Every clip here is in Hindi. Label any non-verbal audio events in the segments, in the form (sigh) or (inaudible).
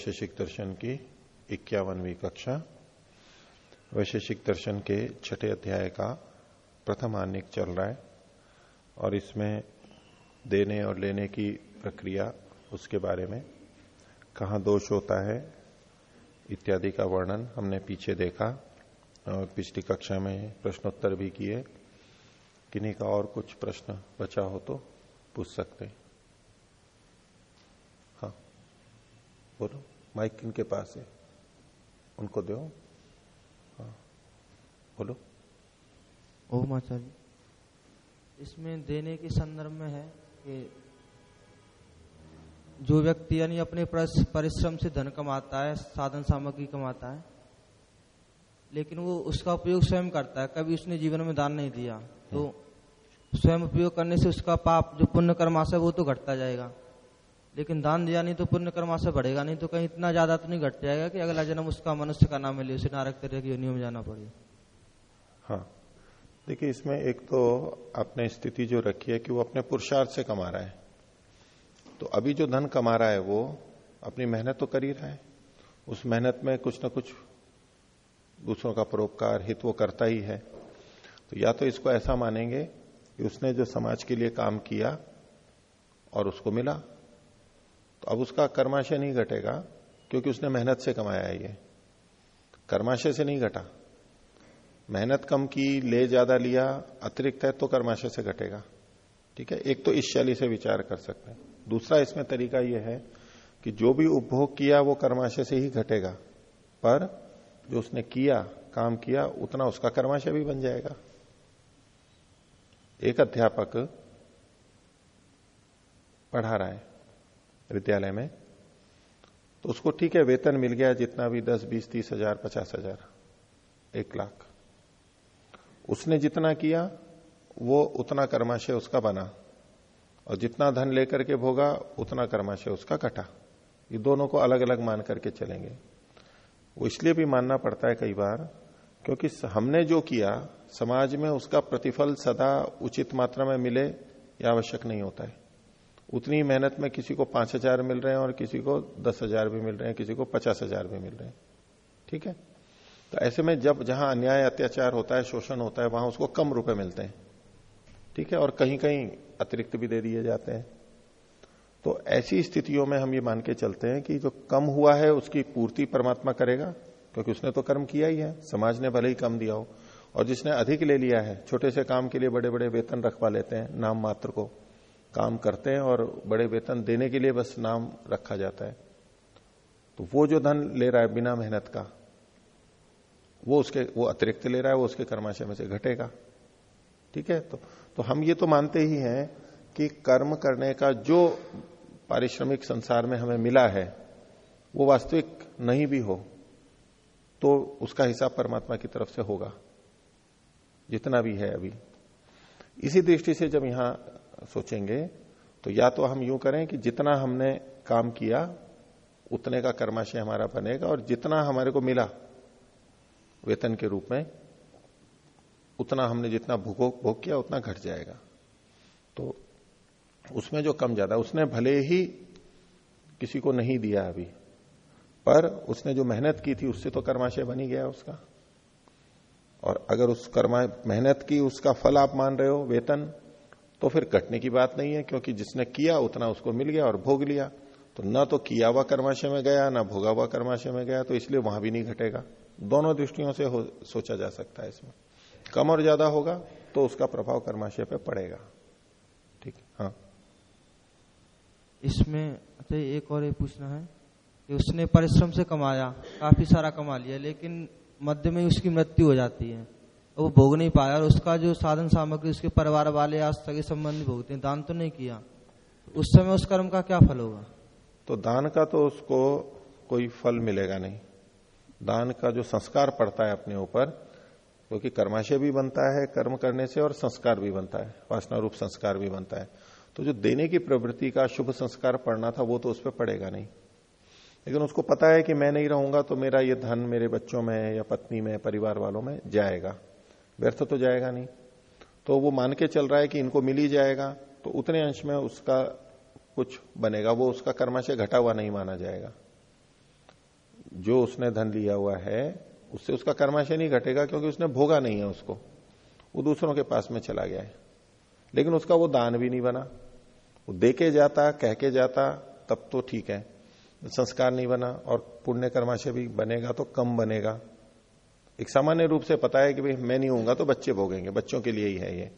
वैशेषिक दर्शन की इक्यावनवी कक्षा, वैशेषिक दर्शन के छठे अध्याय का प्रथम आनिक चल रहा है और इसमें देने और लेने की प्रक्रिया, उसके बारे में कहा दोष होता है इत्यादि का वर्णन हमने पीछे देखा और पिछली कक्षा में प्रश्नोत्तर भी किए। किन्हीं का और कुछ प्रश्न बचा हो तो पूछ सकते हैं। हाँ बोलो। माइक किनके पास है। उनको दो। हाँ। बोलो। ओम आचार्य। इसमें देने के संदर्भ में है कि जो व्यक्ति यानी अपने परिश्रम से धन कमाता है साधन सामग्री कमाता है लेकिन वो उसका उपयोग स्वयं करता है। कभी उसने जीवन में दान नहीं दिया तो स्वयं उपयोग करने से उसका पाप जो पुण्य कर्माशय वो तो घटता जाएगा। लेकिन दान दिया नहीं तो पुण्य कर्माशय बढ़ेगा नहीं तो कहीं इतना ज़्यादा तो नहीं घट जाएगा कि अगला जन्म उसका मनुष्य का नाम मिले उसे नारक तरह की योनियों में जाना पड़े। हाँ। देखिए, इसमें एक तो आपने स्थिति जो रखी है कि वो अपने पुरुषार्थ से कमा रहा है। तो अभी जो धन कमा रहा है वो अपनी मेहनत तो कर ही रहा है। उस मेहनत में कुछ ना कुछ दूसरों का परोपकार हित वो करता ही है। तो या तो इसको ऐसा मानेंगे कि उसने जो समाज के लिए काम किया और उसको मिला तो अब उसका कर्माशय नहीं घटेगा, क्योंकि उसने मेहनत से कमाया है ये। कर्माशय से नहीं घटा। मेहनत कम की, ले ज़्यादा लिया, अतिरिक्त है तो कर्माशय से घटेगा। ठीक है? एक तो इस शैली से विचार कर सकते हैं। दूसरा इसमें तरीका यह है कि जो भी उपभोग किया, वो कर्माशय से ही घटेगा। पर जो उसने किया, काम किया, उतना उसका कर्माशय भी बन जाएगा। एक अध्यापक पढ़ा रहा है। विद्यालय में। तो उसको ठीक है, वेतन मिल गया जितना भी दस, बीस, तीस हज़ार, पचास हज़ार, एक लाख। उसने जितना किया, वो उतना कर्माशय उसका बना। और जितना धन लेकर के भोगा, उतना कर्माशय उसका कटा। ये दोनों को अलग अलग मान करके चलेंगे। वो इसलिए भी मानना पड़ता है कई बार, क्योंकि हमने जो किया, समाज में उसका प्रतिफल सदा उचित मात्रा में मिले यह आवश्यक नहीं होता है। उतनी मेहनत में किसी को पाँच हज़ार मिल रहे हैं और किसी को दस हज़ार भी मिल रहे हैं, किसी को पचास हज़ार भी मिल रहे हैं। ठीक है? तो ऐसे में जब जहाँ अन्याय अत्याचार होता है, शोषण होता है, वहाँ उसको कम रुपए मिलते हैं। ठीक है? और कहीं कहीं अतिरिक्त भी दे दिए जाते हैं। तो ऐसी स्थितियों में हम ये मान के चलते हैं कि जो कम हुआ है, उसकी पूर्ति परमात्मा करेगा, क्योंकि उसने तो कर्म किया ही है। समाज ने भले ही कम दिया हो। और जिसने अधिक ले लिया है, छोटे से काम के लिए बड़े बड़े वेतन रखवा लेते हैं, नाम मात्र को। काम करते हैं और बड़े वेतन देने के लिए बस नाम रखा जाता है। तो वो जो धन ले रहा है बिना मेहनत का, वो उसके, वो अतिरिक्त ले रहा है, वो उसके कर्माशय में से घटेगा। ठीक है? तो तो हम ये तो मानते ही हैं कि कर्म करने का जो पारिश्रमिक संसार में हमें मिला है, वो वास्तविक नहीं भी हो तो उसका हिसाब परमात्मा की तरफ़ से होगा, जितना भी है अभी। इसी दृष्टि से जब यहाँ सोचेंगे तो या तो हम यूँ करें कि जितना हमने काम किया, उतने का कर्माशय हमारा बनेगा और जितना हमारे को मिला वेतन के रूप में, उतना हमने जितना भोग भोग किया, उतना घट जाएगा। तो उसमें जो कम ज़्यादा, उसने भले ही किसी को नहीं दिया अभी, पर उसने जो मेहनत की थी, उससे तो कर्माशय बनी गया उसका। और अगर उस कर्मा मेहनत की, उसका फल आप मान रहे हो, वेतन तो फिर कटने की बात नहीं है, क्योंकि जिसने किया उतना उसको मिल गया और भोग लिया। तो न तो किया हुआ कर्माशय में गया, ना भोगा हुआ कर्माशय में गया तो इसलिए वहाँ भी नहीं घटेगा। दोनों दृष्टियों से सोचा जा सकता है इसमें। कम और ज़्यादा होगा तो उसका प्रभाव कर्माशय पे पड़ेगा। ठीक? हाँ। इसमें अच्छा एक और ये पूछना है कि उसने परिश्रम से कमाया, काफ़ी सारा कमा लिया, लेकिन मध्य में उसकी मृत्यु हो जाती है। वो भोग नहीं पाया और उसका जो साधन सामग्री, उसके परिवार वाले, आज सगे संबंधी भोगते हैं दान तो नहीं किया। उस समय उस कर्म का क्या फल होगा? तो दान का तो उसको कोई फल मिलेगा नहीं। दान का जो संस्कार पड़ता है अपने ऊपर, क्योंकि तो कर्माशय भी बनता है, कर्म करने से और संस्कार भी बनता है, वासना रूप संस्कार भी बनता है। तो जो देने की प्रवृत्ति का शुभ संस्कार पड़ना था, वो तो उस पर पड़ेगा नहीं। लेकिन उसको पता है कि मैं नहीं रहूँगा तो मेरा ये धन मेरे बच्चों में या पत्नी में परिवार वालों में जाएगा। व्यर्थ तो जाएगा नहीं। तो वो मान के चल रहा है कि इनको मिल ही जाएगा तो उतने अंश में उसका कुछ बनेगा, वो उसका कर्माशय घटा हुआ नहीं माना जाएगा। जो उसने धन लिया हुआ है, उससे उसका कर्माशय नहीं घटेगा क्योंकि उसने भोगा नहीं है उसको। वो दूसरों के पास में चला गया है। लेकिन उसका वो दान भी नहीं बना। वो दे के जाता, कह के जाता, तब तो ठीक है। संस्कार नहीं बना और पुण्य कर्माशय भी बनेगा तो कम बनेगा। एक सामान्य रूप से पता है कि भाई मैं नहीं हूँगा तो बच्चे भोगेंगे, बच्चों के लिए ही है ये।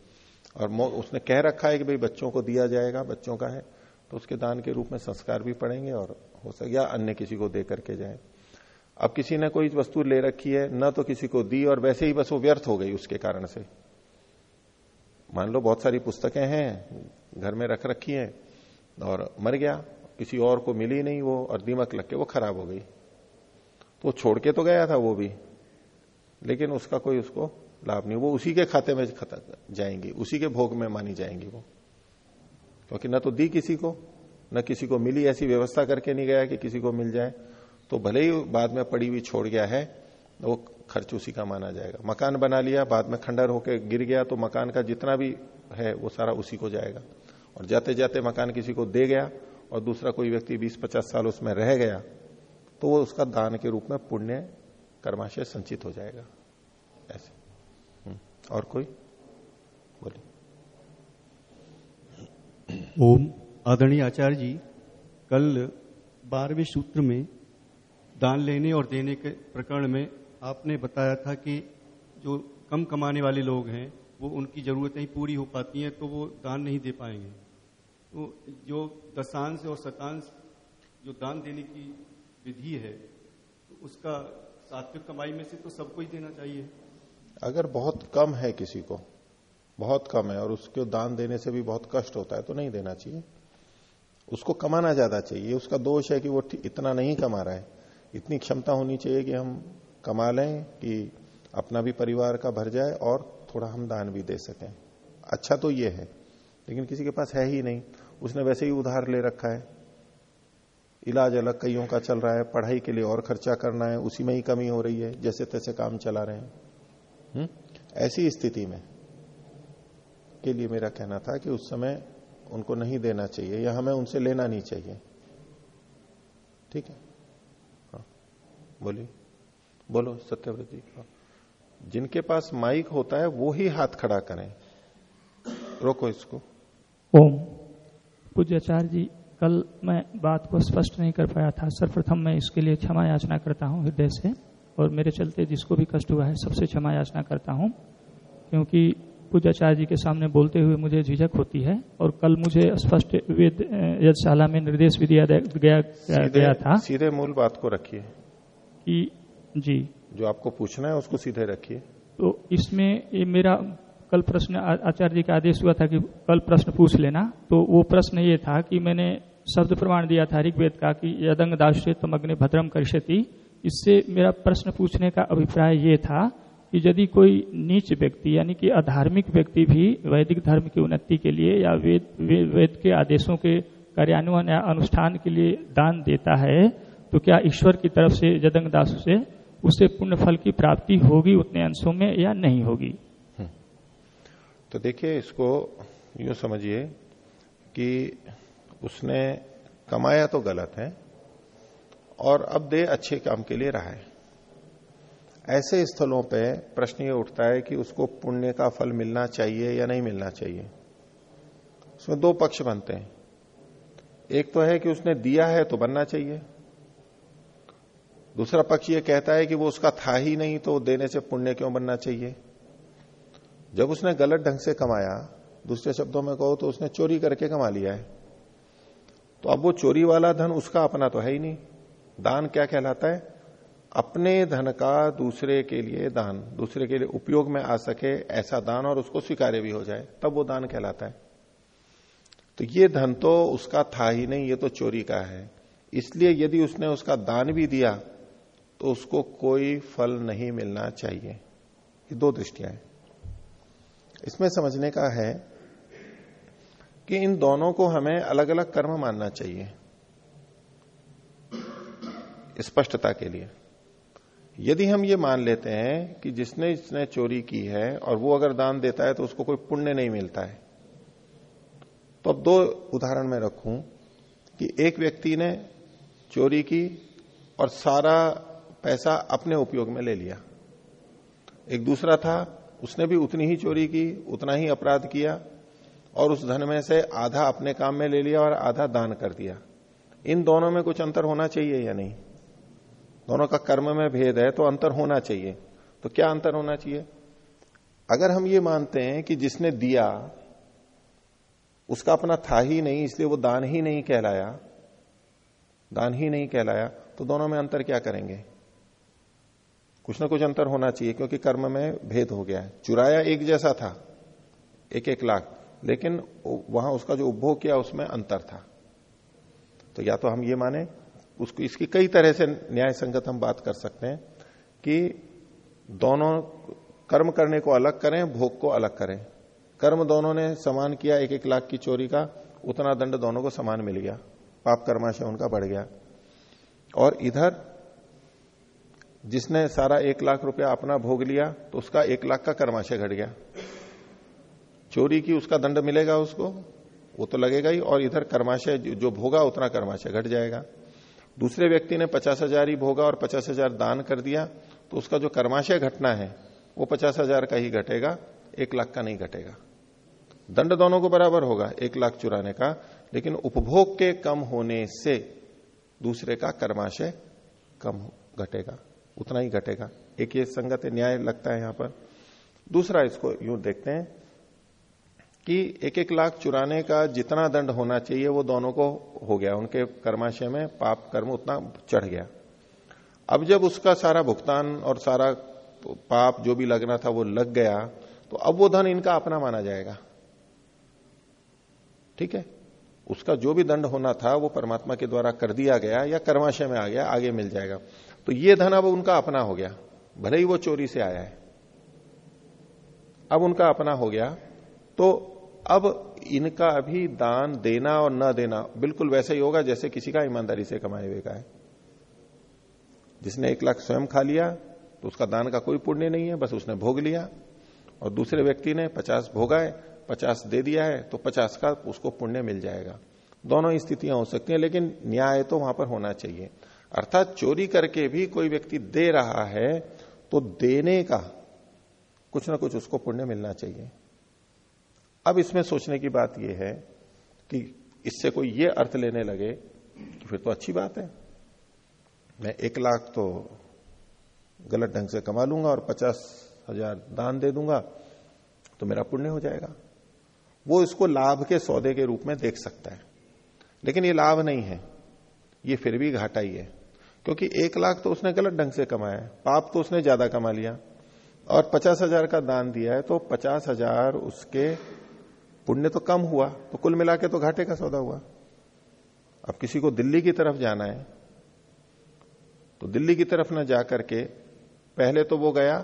और उसने कह रखा है कि भाई बच्चों को दिया जाएगा, बच्चों का है तो उसके दान के रूप में संस्कार भी पड़ेंगे और हो सके, या अन्य किसी को दे करके जाए। अब किसी ने कोई वस्तु ले रखी है, न तो किसी को दी, और वैसे ही बस वो व्यर्थ हो गई उसके कारण से। मान लो बहुत सारी पुस्तकें हैं, घर में रख रखी हैं, और मर गया, किसी और को मिली नहीं वो, और दीमक लग के वो खराब हो गई। तो छोड़ के तो गया था वो भी। लेकिन उसका कोई उसको लाभ नहीं। वो उसी के खाते में जाएँगी, उसी के भोग में मानी जाएँगी वो। क्योंकि न तो दी किसी को, न किसी को मिली ऐसी व्यवस्था करके नहीं गया कि किसी को मिल जाए। तो भले ही बाद में पड़ी हुई छोड़ गया है, वो खर्च उसी का माना जाएगा। मकान बना लिया, बाद में खंडर होकर गिर गया तो मकान का जितना भी है, वो सारा उसी को जाएगा। और जाते जाते मकान किसी को दे गया, और दूसरा कोई व्यक्ति 20-50 साल उसमें रह गया तो वो उसका दान के रूप में पुण्य कर्माशय संचित हो जाएगा। ऐसे। हम्म, और कोई? बोलिए। ओम। आदरणीय आचार्य जी कल बारहवें सूत्र में दान लेने और देने के प्रकरण में आपने बताया था कि जो कम कमाने वाले लोग हैं वो उनकी जरूरतें पूरी हो पाती हैं तो वो दान नहीं दे पाएँगे। तो जो दशांश और शतांश जो दान देने की विधि है तो उसका सात्विक कमाई में से तो सबको ही देना चाहिए। अगर बहुत कम है किसी को, बहुत कम है, और उसको दान देने से भी बहुत कष्ट होता है तो नहीं देना चाहिए। उसको कमाना ज़्यादा चाहिए। उसका दोष है कि वो इतना नहीं कमा रहा है। इतनी क्षमता होनी चाहिए कि हम कमा लें, कि अपना भी परिवार का भर जाए और थोड़ा हम दान भी दे सकें। अच्छा तो ये है, लेकिन किसी के पास है ही नहीं। उसने वैसे ही उधार ले रखा है। इलाज अलग कईयों का चल रहा है, पढ़ाई के लिए और खर्चा करना है, उसी में ही कमी हो रही है, जैसे तैसे काम चला रहे हैं। हुँ? ऐसी स्थिति में के लिए मेरा कहना था कि उस समय उनको नहीं देना चाहिए या हमें उनसे लेना नहीं चाहिए। ठीक है? हाँ। बोलिए। बोलो, सत्यव्रत। जी हाँ। जिनके पास माइक होता है, वो ही हाथ खड़ा करें। रोको इसको। ओम। पूज्याचार्य जी कल मैं बात को स्पष्ट नहीं कर पाया था। सर्वप्रथम मैं इसके लिए क्षमा याचना करता हूँ हृदय से और मेरे चलते जिसको भी कष्ट हुआ है सबसे क्षमा याचना करता हूँ क्योंकि पूजाचार्य जी के सामने बोलते हुए मुझे झिझक होती है और कल मुझे स्पष्ट वेद यज्ञशाला में निर्देश भी दिया गया गया था सीधे मूल बात को रखिए। कि जी। जो आपको पूछना है उसको सीधे रखिए। तो इसमें ये मेरा कल प्रश्न आचार्य जी का आदेश हुआ था कि कल प्रश्न पूछ लेना तो वो प्रश्न ये था कि मैंने शब्द प्रमाण दिया था ऋग्वेद का कि यदंग दाश्य तमग्नि भद्रम करिष्यति इससे मेरा प्रश्न पूछने का अभिप्राय ये था कि यदि कोई नीच व्यक्ति यानी कि अधार्मिक व्यक्ति भी वैदिक धर्म की उन्नति के लिए या वेद वे, वेद के आदेशों के कार्यान्वयन या अनुष्ठान के लिए दान देता है तो क्या ईश्वर की तरफ़ से जदंग दास से उसे पुण्य फल की प्राप्ति होगी उतने अंशों में या नहीं होगी हम्म। तो देखिए इसको यूँ समझिए कि उसने कमाया तो गलत है, और अब दे अच्छे काम के लिए रहा है। ऐसे स्थलों पे प्रश्न ये उठता है कि उसको पुण्य का फल मिलना चाहिए या नहीं मिलना चाहिए। उसमें दो पक्ष बनते हैं। एक तो है कि उसने दिया है तो बनना चाहिए। दूसरा पक्ष ये कहता है कि वो उसका था ही नहीं तो देने से पुण्य क्यों बनना चाहिए? जब उसने गलत ढंग से कमाया, दूसरे शब्दों में कहो तो उसने चोरी करके कमा लिया है। तो अब वो चोरी वाला धन उसका अपना तो है ही नहीं। दान क्या कहलाता है? अपने धन का दूसरे के लिए दान, दूसरे के लिए उपयोग में आ सके ऐसा दान और उसको स्वीकार्य भी हो जाए, तब वो दान कहलाता है। तो ये धन तो उसका था ही नहीं, ये तो चोरी का है। इसलिए यदि उसने उसका दान भी दिया तो उसको कोई फल नहीं मिलना चाहिए। ये दो दृष्टियाँ हैं। इसमें समझने का है कि इन दोनों को हमें अलग अलग कर्म मानना चाहिए। स्पष्टता के लिए। यदि हम ये मान लेते हैं कि जिसने इसने चोरी की है और वो अगर दान देता है तो उसको कोई पुण्य नहीं मिलता है। तो अब दो उदाहरण में रखूँ कि एक व्यक्ति ने चोरी की और सारा पैसा अपने उपयोग में ले लिया। एक दूसरा था, उसने भी उतनी ही चोरी की, उतना ही अपराध किया और उस धन में से आधा अपने काम में ले लिया और आधा दान कर दिया। इन दोनों में कुछ अंतर होना चाहिए या नहीं? दोनों का कर्म में भेद है तो अंतर होना चाहिए। तो क्या अंतर होना चाहिए? अगर हम ये मानते हैं कि जिसने दिया, उसका अपना था ही नहीं, इसलिए वो दान ही नहीं कहलाया, दान ही नहीं कहलाया तो दोनों में अंतर क्या करेंगे? कुछ ना कुछ अंतर होना चाहिए, क्योंकि कर्म में भेद हो गया है। चुराया एक जैसा था, एक एक लाख। लेकिन वहाँ उसका जो उपभोग किया उसमें अंतर था। तो या तो हम ये माने, उसको, इसकी कई तरह से न्याय संगत हम बात कर सकते हैं कि दोनों कर्म करने को अलग करें, भोग को अलग करें। कर्म दोनों ने समान किया एक एक लाख की चोरी का, उतना दंड दोनों को समान मिल गया। पाप कर्माशय उनका बढ़ गया। और इधर, जिसने सारा एक लाख रुपया अपना भोग लिया तो उसका एक लाख का कर्माशय घट गया। चोरी की उसका दंड मिलेगा उसको, वो तो लगेगा ही, और इधर कर्माशय, जो भोगा उतना कर्माशय घट जाएगा। दूसरे व्यक्ति ने पचास हज़ार ही भोगा और पचास हज़ार दान कर दिया तो उसका जो कर्माशय घटना है, वो पचास हज़ार का ही घटेगा, एक लाख का नहीं घटेगा। दंड दोनों को बराबर होगा, एक लाख चुराने का, लेकिन उपभोग के कम होने से दूसरे का कर्माशय कम घटेगा, उतना ही घटेगा। एक ये संगत न्याय लगता है यहाँ पर। दूसरा इसको यूँ देखते हैं कि एक एक लाख चुराने का जितना दंड होना चाहिए, वो दोनों को हो गया। उनके कर्माशय में पाप कर्म उतना चढ़ गया। अब जब उसका सारा भुगतान और सारा पाप जो भी लगना था वो लग गया तो अब वो धन इनका अपना माना जाएगा। ठीक है? उसका जो भी दंड होना था, वो परमात्मा के द्वारा कर दिया गया या कर्माशय में आ गया, आगे मिल जाएगा। तो ये धन अब उनका अपना हो गया। भले ही वो चोरी से आया है। अब उनका अपना हो गया। तो अब इनका अभी दान देना और न देना बिल्कुल वैसे ही होगा जैसे किसी का ईमानदारी से कमाए हुए का है। जिसने एक लाख स्वयं खा लिया तो उसका दान का कोई पुण्य नहीं है, बस उसने भोग लिया। और दूसरे व्यक्ति ने पचास भोगा है पचास दे दिया है तो पचास का उसको पुण्य मिल जाएगा। दोनों स्थितियाँ हो सकती हैं, लेकिन न्याय तो वहाँ पर होना चाहिए। अर्थात चोरी करके भी कोई व्यक्ति दे रहा है तो देने का कुछ ना कुछ उसको पुण्य मिलना चाहिए। अब इसमें सोचने की बात यह है कि इससे कोई ये अर्थ लेने लगे कि फिर तो अच्छी बात है। मैं एक लाख तो गलत ढंग से कमा लूँगा और पचास हज़ार दान दे दूँगा तो मेरा पुण्य हो जाएगा। वो इसको लाभ के सौदे के रूप में देख सकता है। लेकिन ये लाभ नहीं है। ये फिर भी घाटा ही है। क्योंकि एक लाख तो उसने गलत ढंग से कमाया है। पाप तो उसने ज़्यादा कमा लिया। और पचास हज़ार का दान दिया है तो पचास हज़ार उसके पुण्य तो कम हुआ तो कुल मिला के तो घाटे का सौदा हुआ। अब किसी को दिल्ली की तरफ़ जाना है तो दिल्ली की तरफ़ न जाकर के पहले तो वो गया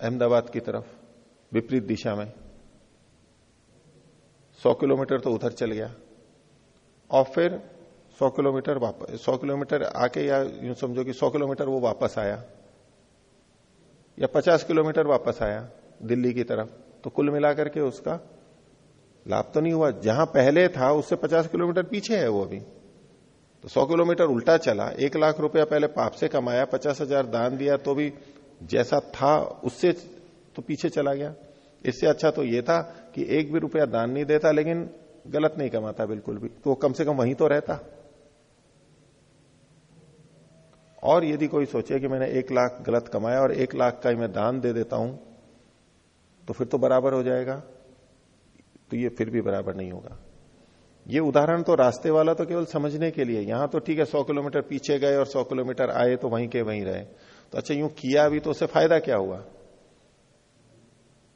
अहमदाबाद की तरफ़, विपरीत दिशा में। सौ किलोमीटर तो उधर चल गया, और फिर सौ किलोमीटर वापस सौ किलोमीटर आके या यूँ समझो कि सौ किलोमीटर वो वापस आया, या पचास किलोमीटर वापस आया दिल्ली की तरफ़ तो कुल मिलाकर के उसका लाभ तो नहीं हुआ। जहाँ पहले था, उससे पचास किलोमीटर पीछे है वो अभी। तो सौ किलोमीटर उल्टा चला। एक लाख रुपया पहले पाप से कमाया, पचास हज़ार दान दिया तो भी जैसा था, उससे तो पीछे चला गया। इससे अच्छा तो ये था कि एक भी रुपया दान नहीं देता, लेकिन गलत नहीं कमाता बिल्कुल भी। तो कम से कम वहीं तो रहता। और यदि कोई सोचे कि मैंने एक लाख गलत कमाया और एक लाख का ही मैं दान दे देता हूँ तो फिर तो बराबर हो जाएगा। तो ये फिर भी बराबर नहीं होगा। ये उदाहरण तो रास्ते वाला तो केवल समझने के लिए, यहाँ तो ठीक है, सौ किलोमीटर पीछे गए और सौ किलोमीटर आए तो वहीं के वहीं रहे। तो अच्छा यूँ किया भी तो उससे फ़ायदा क्या हुआ?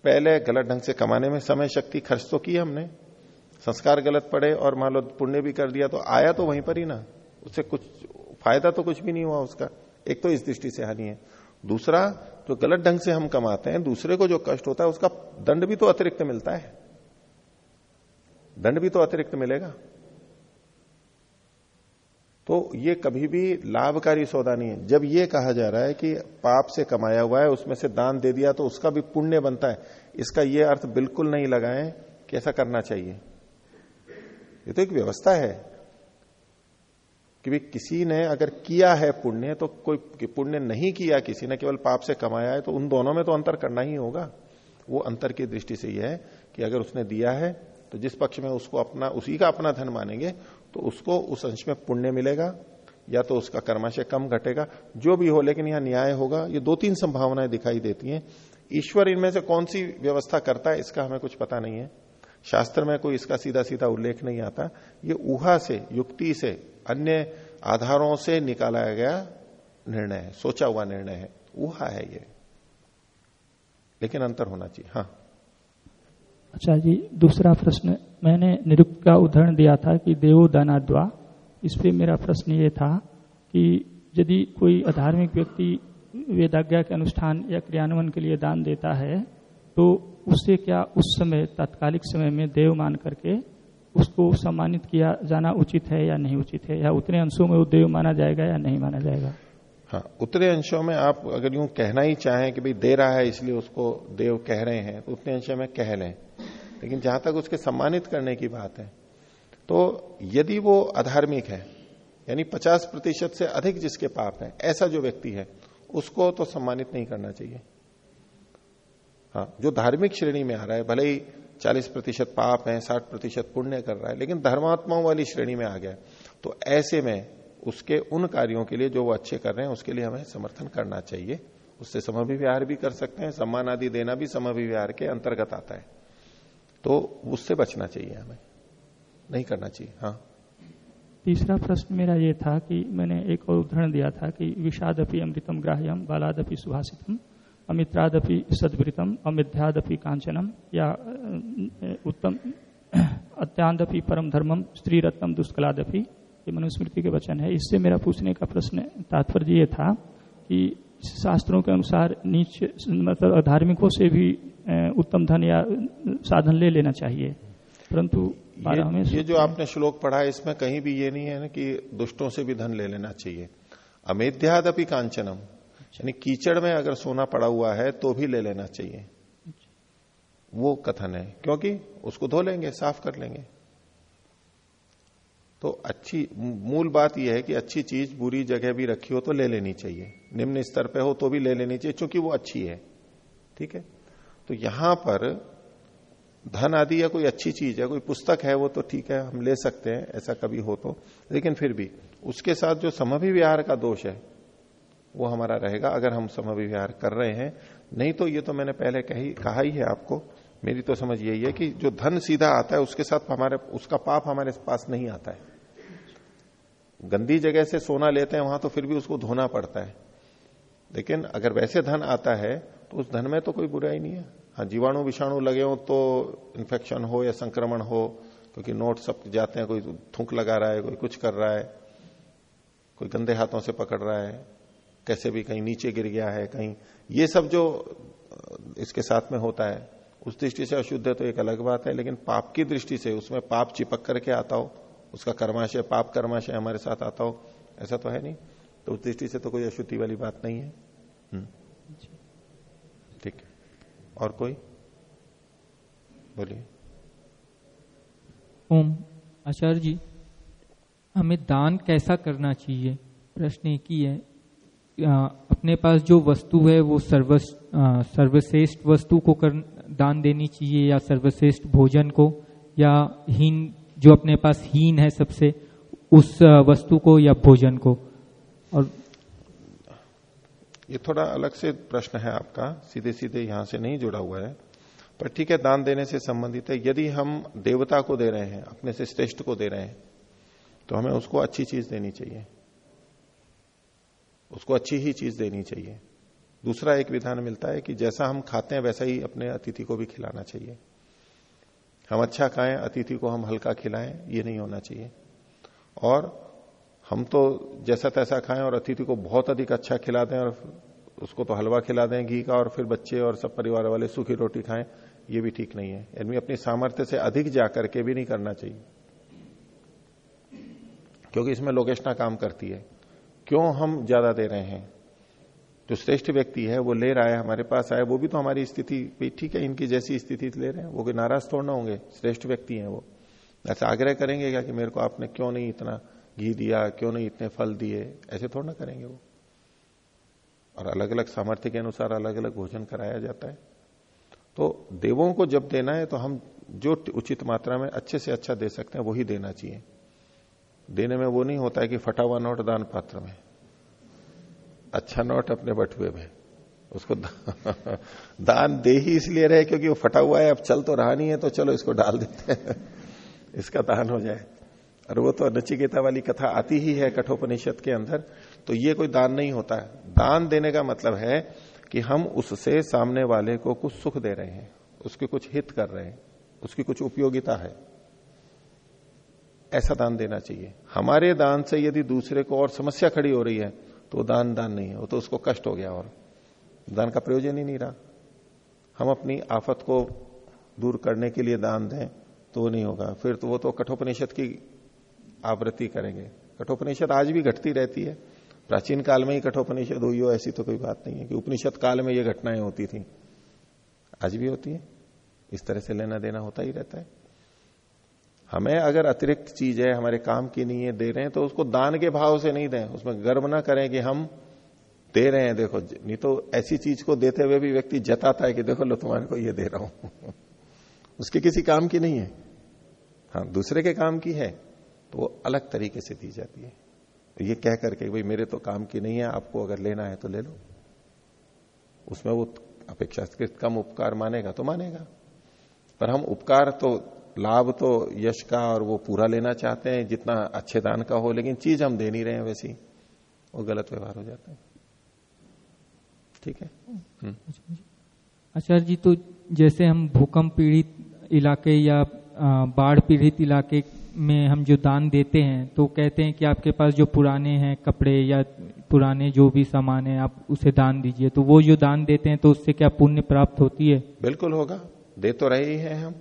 पहले गलत ढंग से कमाने में समय, शक्ति, खर्च तो की हमने। संस्कार गलत पड़े और मान लो पुण्य भी कर दिया तो आया तो वहीं पर ही ना। उससे कुछ, फ़ायदा तो कुछ भी नहीं हुआ उसका। एक तो इस दृष्टि से हानि है। दूसरा, जो गलत ढंग से हम कमाते हैं, दूसरे को जो कष्ट होता है, उसका दंड भी तो अतिरिक्त मिलता है। दंड भी तो अतिरिक्त मिलेगा। तो ये कभी भी लाभकारी सौदा नहीं है। जब ये कहा जा रहा है कि पाप से कमाया हुआ है, उसमें से दान दे दिया तो उसका भी पुण्य बनता है। इसका ये अर्थ बिल्कुल नहीं लगाए कि ऐसा करना चाहिए। ये तो एक व्यवस्था है कि भाई किसी ने अगर किया है पुण्य तो कोई पुण्य नहीं किया, किसी ने केवल पाप से कमाया है तो उन दोनों में तो अंतर करना ही होगा। वो अंतर की दृष्टि से यह है कि अगर उसने दिया है तो जिस पक्ष में उसको अपना, उसी का अपना धन मानेंगे तो उसको उस अंश में पुण्य मिलेगा, या तो उसका कर्माशय कम घटेगा, जो भी हो, लेकिन यहाँ न्याय होगा। ये दो तीन संभावनाएँ दिखाई देती हैं। ईश्वर इनमें से कौन सी व्यवस्था करता है, इसका हमें कुछ पता नहीं है। शास्त्र में कोई इसका सीधा सीधा उल्लेख नहीं आता। ये ऊहा से, युक्ति से, अन्य आधारों से निकाला गया निर्णय है, सोचा हुआ निर्णय है। ऊहा है ये। लेकिन अंतर होना चाहिए। हाँ। अच्छा जी, दूसरा प्रश्न, मैंने निरुक्त का उदाहरण दिया था कि देवो दानाद्वा इस मेरा प्रश्न ये था कि यदि कोई अधार्मिक व्यक्ति वेदाज्ञा के अनुष्ठान या क्रियान्वयन के लिए दान देता है तो उससे क्या उस समय, तात्कालिक समय में देव मान करके उसको सम्मानित किया जाना उचित है या नहीं उचित है? या उतने अंशों में वो देव माना जाएगा या नहीं माना जाएगा? हाँ उतने अंशों में आप अगर यूँ कहना ही चाहें कि भाई दे रहा है इसलिए उसको देव कह रहे हैं तो उतने अंशों में कह लें। लेकिन जहाँ तक उसके सम्मानित करने की बात है तो यदि वो अधार्मिक है, यानी 50 प्रतिशत से अधिक जिसके पाप है, ऐसा जो व्यक्ति है, उसको तो सम्मानित नहीं करना चाहिए। हाँ जो धार्मिक श्रेणी में आ रहा है, भले ही 40 प्रतिशत पाप है 60 प्रतिशत पुण्य कर रहा है, लेकिन धर्मात्माओं वाली श्रेणी में आ गया तो ऐसे में उसके उन कार्यों के लिए जो वो अच्छे कर रहे हैं, उसके लिए हमें समर्थन करना चाहिए। उससे समभिव्यहार भी कर सकते हैं, सम्मान आदि देना भी समभिव्यहार के अंतर्गत आता है। तो उससे बचना चाहिए हमें। नहीं करना चाहिए हाँ। तीसरा प्रश्न मेरा ये था कि मैंने एक और उदाहरण दिया था कि विषादपि अमृतम ग्राह्यम, बालादपि सुभाषितम अमित्रादपि सदवृतम, अमिध्यादपि कांचनम या उत्तम, अत्यांदपि परम धर्मम स्त्री रत्नम दुष्कलादपि। ये मनुस्मृति के वचन है। इससे मेरा पूछने का प्रश्न तात्पर्य ये था कि शास्त्रों के अनुसार नीच मतलब धार्मिकों से भी उत्तम धन या साधन ले लेना चाहिए। परंतु ये, ये जो आपने श्लोक पढ़ा है इसमें कहीं भी ये नहीं है ना कि दुष्टों से भी धन ले लेना चाहिए। अमेध्यादपि कांचनम। यानी कीचड़ में अगर सोना पड़ा हुआ है तो भी ले लेना चाहिए। वो कथन है। क्योंकि उसको धो लेंगे साफ़ कर लेंगे। तो अच्छी, मूल बात यह है कि अच्छी चीज़ बुरी जगह भी रखी हो तो ले लेनी चाहिए। निम्न स्तर पे हो तो भी ले लेनी चाहिए क्योंकि वो अच्छी है। ठीक है? तो यहाँ पर धन आदि या कोई अच्छी चीज़ है, कोई पुस्तक है, वो तो ठीक है, हम ले सकते हैं, ऐसा कभी हो तो। लेकिन फिर भी, उसके साथ जो समभिव्याहार का दोष है, वो हमारा रहेगा, अगर हम समभिव्याहार कर रहे हैं। नहीं तो ये तो मैंने पहले कही, कहा ही है आपको। मेरी तो समझ यही है कि जो धन सीधा आता है, उसके साथ हमारे, उसका पाप हमारे पास नहीं आता है। गंदी जगह से सोना लेते हैं, वहाँ तो फिर भी उसको धोना पड़ता है। लेकिन अगर वैसे धन आता है तो उस धन में तो कोई बुराई नहीं है। हाँ जीवाणु विषाणु लगे हो तो इन्फेक्शन हो या संक्रमण हो, क्योंकि नोट सब जाते हैं, कोई थूक लगा रहा है, कोई कुछ कर रहा है, कोई गंदे हाथों से पकड़ रहा है, कैसे भी कहीं नीचे गिर गया है, कहीं ये सब जो इसके साथ में होता है, उस दृष्टि से अशुद्ध है तो एक अलग बात है, लेकिन पाप की दृष्टि से, उसमें पाप चिपक करके आता हो उसका कर्माशय, पाप कर्माशय हमारे साथ आता हो, ऐसा तो है नहीं? तो उस दृष्टि से तो कोई अशुद्धि वाली बात नहीं है। हम्म। ठीक है। और कोई? बोलिए। ओम। आचार्य जी, हमें दान कैसा करना चाहिए? प्रश्न एक ही है। अपने पास जो वस्तु है, वो सर्व सर्वश्रेष्ठ वस्तु को कर, दान देनी चाहिए या सर्वश्रेष्ठ भोजन को? या हीन जो अपने पास हीन है सबसे, उस वस्तु को या भोजन को? और ये थोड़ा अलग से प्रश्न है आपका सीधे सीधे यहाँ से नहीं जुड़ा हुआ है। पर ठीक है, दान देने से संबंधित है। यदि हम देवता को दे रहे हैं, अपने से श्रेष्ठ को दे रहे हैं तो हमें उसको अच्छी चीज़ देनी चाहिए। उसको अच्छी ही चीज़ देनी चाहिए। दूसरा एक विधान मिलता है कि जैसा हम खाते हैं, वैसा ही अपने अतिथि को भी खिलाना चाहिए। हम अच्छा खाएँ, अतिथि को हम हल्का खिलाएँ, ये नहीं होना चाहिए। और हम तो जैसा तैसा खाएँ और अतिथि को बहुत अधिक अच्छा खिला दें और उसको तो हलवा खिला दें, घी का और फिर बच्चे और सब परिवार वाले सूखी रोटी खाएँ, ये भी ठीक नहीं है। यानी अपनी सामर्थ्य से अधिक जाकर के भी नहीं करना चाहिए। क्योंकि इसमें लोकेशना काम करती है। क्यों हम ज़्यादा दे रहे हैं? जो श्रेष्ठ व्यक्ति है, वो ले रहा है, हमारे पास आया, वो भी तो हमारी स्थिति ठीक है, इनकी जैसी स्थिति ले रहे हैं, वो कोई नाराज़ थोड़ा होंगे, श्रेष्ठ व्यक्ति हैं वो। ऐसा आग्रह करेंगे क्या कि मेरे को आपने क्यों नहीं इतना घी दिया, क्यों नहीं इतने फल दिए? ऐसे थोड़ा ना करेंगे वो। और अलग अलग सामर्थ्य के अनुसार अलग अलग भोजन कराया जाता है। तो देवों को जब देना है तो हम जो उचित मात्रा में अच्छे से अच्छा दे सकते हैं, वही देना चाहिए। देने में वो नहीं होता है कि फटा हुआ नोट दान पात्र में। अच्छा नोट अपने बटुए में। उसको (laughs) दान दे ही इसलिए रहे क्योंकि वो फटा हुआ है, अब चल तो रहा नहीं है तो चलो इसको डाल देते हैं। (laughs) इसका दान हो जाए। और वो तो नचिकेता वाली कथा आती ही है कठोपनिषद के अंदर तो ये कोई दान नहीं होता। है दान देने का मतलब है कि हम उससे सामने वाले को कुछ सुख दे रहे हैं, उसके कुछ हित कर रहे हैं, उसकी कुछ उपयोगिता है। ऐसा दान देना चाहिए। हमारे दान से यदि दूसरे को और समस्या खड़ी हो रही है तो दान दान नहीं है, वो तो उसको कष्ट हो गया और दान का प्रयोजन ही नहीं रहा। हम अपनी आफत को दूर करने के लिए दान दें तो नहीं होगा। फिर तो वो तो कठोपनिषद की आवृत्ति करेंगे। कठोपनिषद आज भी घटती रहती है। प्राचीन काल में ही कठोपनिषद हुई हो, ऐसी तो कोई बात नहीं है कि उपनिषद काल में ये घटनाएँ होती थी। आज भी होती है। इस तरह से लेना देना होता ही रहता है। हमें अगर अतिरिक्त चीज़ है, हमारे काम की नहीं है, दे रहे हैं तो उसको दान के भाव से नहीं दें। उसमें गर्व ना करें कि हम दे रहे हैं। देखो नहीं तो ऐसी चीज़ को देते हुए भी व्यक्ति जताता है कि देखो, लो, तुम्हारे को ये दे रहा हूँ। (laughs) उसके किसी काम की नहीं है। हाँ दूसरे के काम की है तो वो अलग तरीके से दी जाती है। ये कह करके, भाई, मेरे तो काम की नहीं है, आपको अगर लेना है तो ले लो। उसमें वो अपेक्षाकृत कम उपकार मानेगा तो मानेगा। पर हम उपकार तो लाभ तो यश का और वो पूरा लेना चाहते हैं जितना अच्छे दान का हो लेकिन चीज़ हम दे नहीं रहे हैं वैसी। वो गलत व्यवहार हो जाता है। ठीक है? हम्म। आचार्य जी तो जैसे हम भूकंप पीड़ित इलाके या बाढ़ पीड़ित इलाके में हम जो दान देते हैं तो कहते हैं कि आपके पास जो पुराने हैं कपड़े या पुराने जो भी सामान है आप उसे दान दीजिए। तो वो जो दान देते हैं तो उससे क्या पुण्य प्राप्त होती है? बिल्कुल होगा। दे तो रहे ही हैं हम।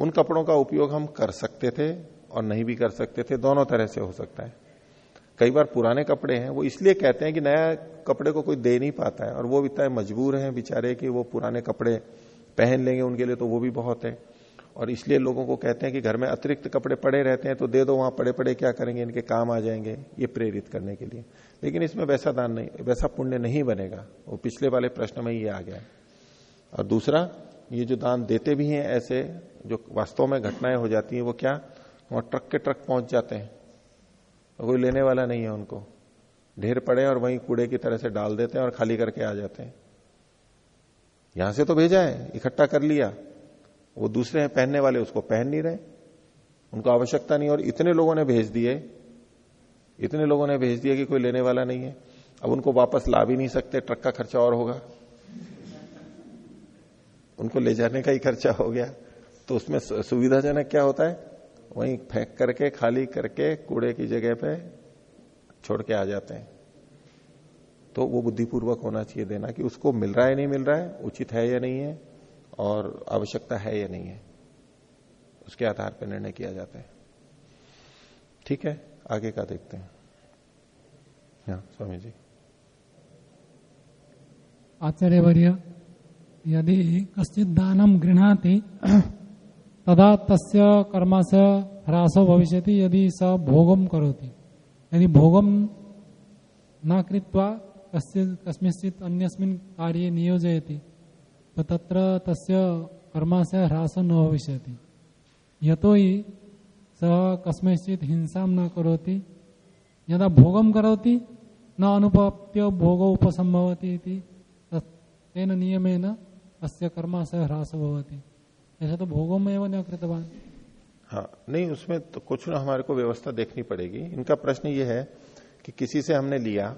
उन कपड़ों का उपयोग हम कर सकते थे और नहीं भी कर सकते थे, दोनों तरह से हो सकता है। कई बार पुराने कपड़े हैं, वो इसलिए कहते हैं कि नया कपड़े को कोई दे नहीं पाता है और वो इतना मजबूर हैं बेचारे कि वो पुराने कपड़े पहन लेंगे उनके लिए तो वो भी बहुत है। और इसलिए लोगों को कहते हैं कि घर में अतिरिक्त कपड़े पड़े रहते हैं तो दे दो, वहाँ पड़े पड़े क्या करेंगे, इनके काम आ जाएँगे, ये प्रेरित करने के लिए। लेकिन इसमें वैसा दान नहीं, वैसा पुण्य नहीं बनेगा। वो पिछले वाले प्रश्न में ये आ गया और दूसरा ये जो दान देते भी हैं, ऐसे जो वास्तव में घटनाएँ हो जाती हैं, वो क्या? वहाँ ट्रक के ट्रक पहुँच जाते हैं। कोई लेने वाला नहीं है उनको। ढेर पड़े और वहीं कूड़े की तरह से डाल देते हैं और खाली करके आ जाते हैं। यहाँ से तो भेजा है, इकट्ठा कर लिया। वो दूसरे हैं, पहनने वाले, उसको पहन नहीं रहे। उनको आवश्यकता नहीं, और इतने लोगों ने भेज दिए। इतने लोगों ने भेज दिया कि कोई लेने वाला नहीं है। अब उनको वापस ला भी नहीं सकते, ट्रक का खर्चा और होगा। उनको ले जाने का ही खर्चा हो गया। तो उसमें सुविधाजनक क्या होता है? वहीं फेंक करके, खाली करके, कूड़े की जगह पे छोड़ के आ जाते हैं। तो वो बुद्धिपूर्वक होना चाहिए देना कि उसको मिल रहा है, नहीं मिल रहा है, उचित है या नहीं है, और आवश्यकता है या नहीं है, उसके आधार पर निर्णय किया जाता है। ठीक है, आगे का देखते हैं। हाँ स्वामी जी। आचार्यवर्य यदि कश्चित दानम गृहती तदा तस्य से ह्रासो भविष्य यदि स भोगम करोति। यदि भोगम न कृत्वा कस्मिंश्चित अन्यस्मिन् कार्ये नियोजयति तो तत्र तस्य कर्मस्य ह्रास न भविष्य यतो ही सह कस्मैश्चित हिंसा न करोति, यदा भोगम करोति, न अनुपप्य भोग उपसंभवती तेन नियमेन अस्य कर्म से ह्रास भवती। ऐसा तो भोगों में एवं कृतवान हाँ नहीं, उसमें तो कुछ ना हमारे को व्यवस्था देखनी पड़ेगी। इनका प्रश्न ये है कि किसी से हमने लिया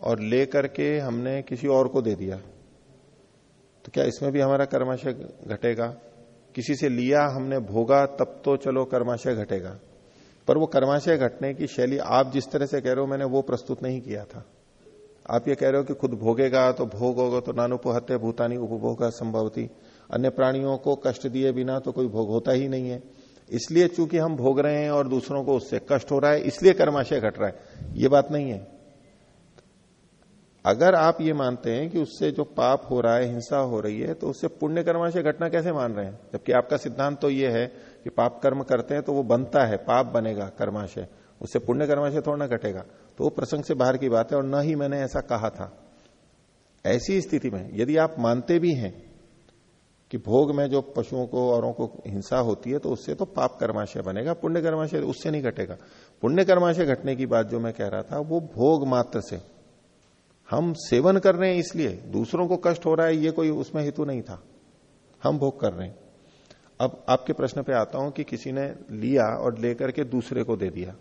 और ले करके हमने किसी और को दे दिया तो क्या इसमें भी हमारा कर्माशय घटेगा? किसी से लिया, हमने भोगा, तब तो चलो कर्माशय घटेगा। पर वो कर्माशय घटने की शैली आप जिस तरह से कह रहे हो, मैंने वो प्रस्तुत नहीं किया था। आप ये कह रहे हो कि खुद भोगेगा तो भोग होगा तो नानुपहत्य भूतानी उपभोग संभवती। अन्य प्राणियों को कष्ट दिए बिना तो कोई भोग होता ही नहीं है। इसलिए चूँकि हम भोग रहे हैं और दूसरों को उससे कष्ट हो रहा है, इसलिए कर्माशय घट रहा है। ये बात नहीं है। अगर आप ये मानते हैं कि उससे जो पाप हो रहा है, हिंसा हो रही है तो उससे पुण्य कर्माशय घटना कैसे मान रहे हैं? जबकि आपका सिद्धांत तो ये है कि पाप कर्म करते हैं तो वो बनता है, पाप बनेगा कर्माशय। उससे पुण्य कर्माशय थोड़ा ना घटेगा। तो वो प्रसंग से बाहर की बात है और न ही मैंने ऐसा कहा था। ऐसी स्थिति में यदि आप मानते भी हैं कि भोग में जो पशुओं को, औरों को हिंसा होती है तो उससे तो पाप कर्माशय बनेगा, पुण्य कर्माशय उससे नहीं घटेगा। पुण्य कर्माशय घटने की बात जो मैं कह रहा था, वो भोग मात्र से। हम सेवन कर रहे हैं इसलिए, दूसरों को कष्ट हो रहा है, ये कोई उसमें हेतु नहीं था। हम भोग कर रहे हैं। अब आपके प्रश्न पे आता हूँ कि किसी ने लिया और लेकर के दूसरे को दे दिया।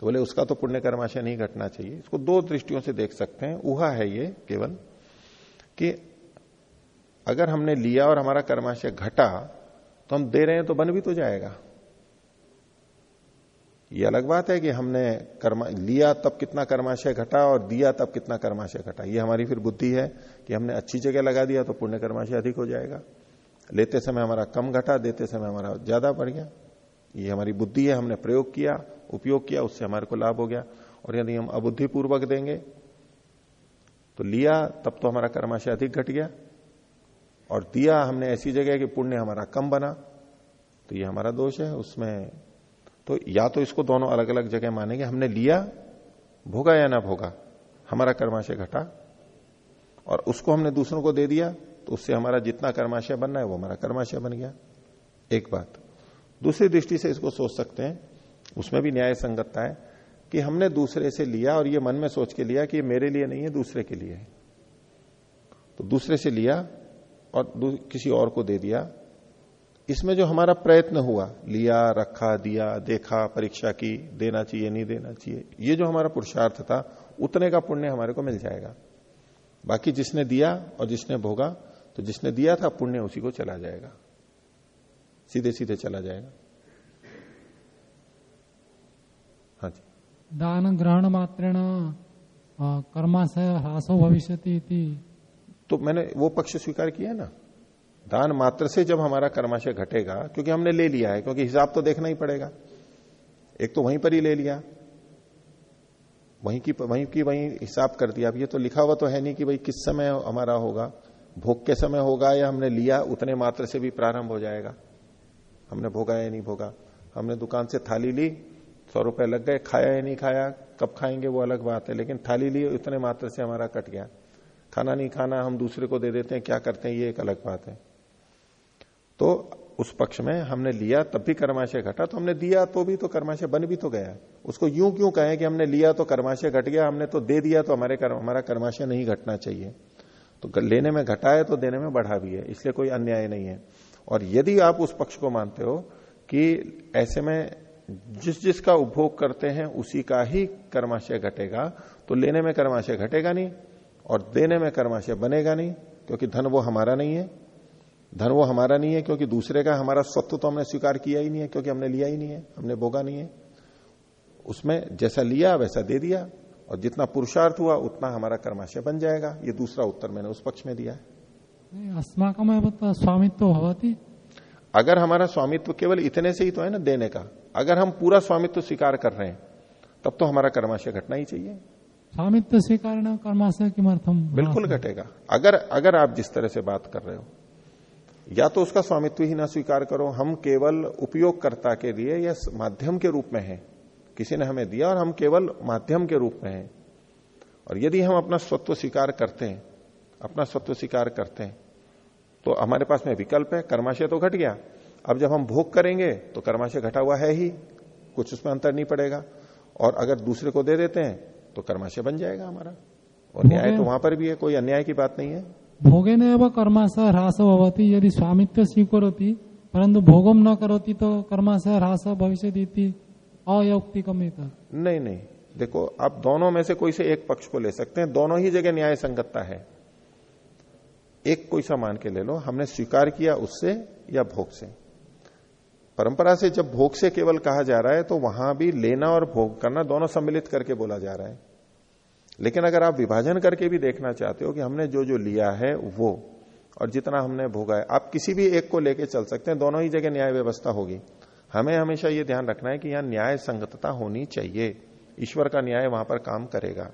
तो बोले, उसका तो पुण्य कर्माशय नहीं घटना चाहिए। इसको दो दृष्टियों से देख सकते हैं। उहा है ये केवल कि अगर हमने लिया और हमारा कर्माशय घटा तो हम दे रहे हैं तो बन भी तो जाएगा। ये अलग बात है कि हमने कर्मा, लिया तब कितना कर्माशय घटा और दिया तब कितना कर्माशय घटा। ये हमारी फिर बुद्धि है कि हमने अच्छी जगह लगा दिया तो पुण्य कर्माशय अधिक हो जाएगा। लेते समय हमारा कम घटा, देते समय हमारा ज़्यादा बढ़ गया। ये हमारी बुद्धि है, हमने प्रयोग किया, उपयोग किया, उससे हमारे को लाभ हो गया। और यदि हम अबुद्धि पूर्वक देंगे तो लिया, तब तो हमारा कर्माशय अधिक घट गया। और दिया हमने ऐसी जगह कि पुण्य हमारा कम बना तो ये हमारा दोष है उसमें। तो या तो इसको दोनों अलग अलग जगह मानेंगे, हमने लिया, भोगा या ना भोगा, हमारा कर्माशय घटा, और उसको हमने दूसरों को दे दिया तो उससे हमारा जितना कर्माशय बनना है, वो हमारा कर्माशय बन गया। एक बात दूसरी दृष्टि से इसको सोच सकते हैं। उसमें भी न्याय संगतता है कि हमने दूसरे से लिया और ये मन में सोच के लिया कि ये मेरे लिए नहीं है, दूसरे के लिए है। तो दूसरे से लिया और किसी और को दे दिया। इसमें जो हमारा प्रयत्न हुआ, लिया, रखा, दिया, देखा, परीक्षा की, देना चाहिए, नहीं देना चाहिए, ये जो हमारा पुरुषार्थ था, उतने का पुण्य हमारे को मिल जाएगा। बाकी जिसने दिया और जिसने भोगा तो जिसने दिया था, पुण्य उसी को चला जाएगा। सीधे सीधे चला जाएगा। हाँ जी। दान ग्रहण मात्रेण कर्माशय ह्रासो भविष्य तो मैंने वो पक्ष स्वीकार किया ना? दान मात्र से जब हमारा कर्माशय घटेगा क्योंकि हमने ले लिया है क्योंकि हिसाब तो देखना ही पड़ेगा। एक तो वहीं पर ही ले लिया। वहीं की वहीं की वहीं हिसाब कर दिया। अब ये तो लिखा हुआ तो है नहीं कि भाई किस समय हमारा होगा भोग के समय होगा या हमने लिया उतने मात्र से भी प्रारंभ हो जाएगा। हमने भोगा या नहीं भोगा? हमने दुकान से थाली ली, सौ रुपए लग गए, खाया या नहीं खाया, कब खाएँगे वो अलग बात है, लेकिन थाली ली उतने मात्र से हमारा कट गया। खाना नहीं खाना, हम दूसरे को दे देते हैं, क्या करते हैं, ये एक अलग बात है। तो उस पक्ष में हमने लिया, तब भी कर्माशय घटा तो हमने दिया तो भी तो कर्माशय बन भी तो गया। उसको यूँ क्यों कहें कि हमने लिया तो कर्माशय घट गया, हमने तो दे दिया तो हमारे कर्म, हमारा कर्माशय नहीं घटना चाहिए। तो लेने में घटा है तो देने में बढ़ा भी है, इसलिए कोई अन्याय नहीं है। और यदि आप उस पक्ष को मानते हो कि ऐसे में जिस जिसका उपभोग करते हैं, उसी का ही कर्माशय घटेगा तो लेने में कर्माशय घटेगा नहीं और देने में कर्माशय बनेगा नहीं, क्योंकि धन वो हमारा नहीं है। धन वो हमारा नहीं है क्योंकि दूसरे का हमारा स्वत्व तो हमने स्वीकार किया ही नहीं है, क्योंकि हमने लिया ही नहीं है, हमने भोगा नहीं है। उसमें जैसा लिया, वैसा दे दिया और जितना पुरुषार्थ हुआ, उतना हमारा कर्माशय बन जाएगा। ये दूसरा उत्तर मैंने उस पक्ष में दिया है। अस्माकम स्वामित्व होती अगर हमारा स्वामित्व केवल इतने से ही तो है ना देने का। अगर हम पूरा स्वामित्व स्वीकार कर रहे हैं तब तो हमारा कर्माशय घटना ही चाहिए। स्वामित्व स्वीकार कर्माशय किमर्थम बिल्कुल घटेगा। अगर अगर आप जिस तरह से बात कर रहे हो या तो उसका स्वामित्व ही ना स्वीकार करो हम केवल उपयोगकर्ता के लिए या माध्यम के रूप में है। किसी ने हमें दिया और हम केवल माध्यम के रूप में है। और यदि हम अपना स्वत्व स्वीकार करते हैं अपना स्वत्व स्वीकार करते हैं तो हमारे पास में विकल्प है कर्माशय तो घट गया। अब जब हम भोग करेंगे तो कर्माशय घटा हुआ है ही। कुछ उसमें अंतर नहीं पड़ेगा। और अगर दूसरे को दे देते हैं तो कर्माशय बन जाएगा हमारा। और न्याय तो वहाँ पर भी है कोई अन्याय की बात नहीं है। भोगे न कर्माशय ह्रास भवती यदि स्वामित्व स्वीकरोती परंतु भोगम न करोती तो कर्माशय ह्रास भविष्य देती अयौक्तिकमित नहीं नहीं। देखो आप दोनों में से कोई से एक पक्ष को ले सकते हैं। दोनों ही जगह न्याय संगतता है। एक कोई सा मान के ले लो, हमने स्वीकार किया उससे या भोग से। परंपरा से जब भोग से केवल कहा जा रहा है तो वहाँ भी लेना और भोग करना दोनों सम्मिलित करके बोला जा रहा है। लेकिन अगर आप विभाजन करके भी देखना चाहते हो कि हमने जो जो लिया है, वो, और जितना हमने भोगा है, आप किसी भी एक को लेके चल सकते हैं, दोनों ही जगह न्याय व्यवस्था होगी। हमें हमेशा ये ध्यान रखना है कि यहाँ न्याय संगतता होनी चाहिए। ईश्वर का न्याय वहाँ पर काम करेगा।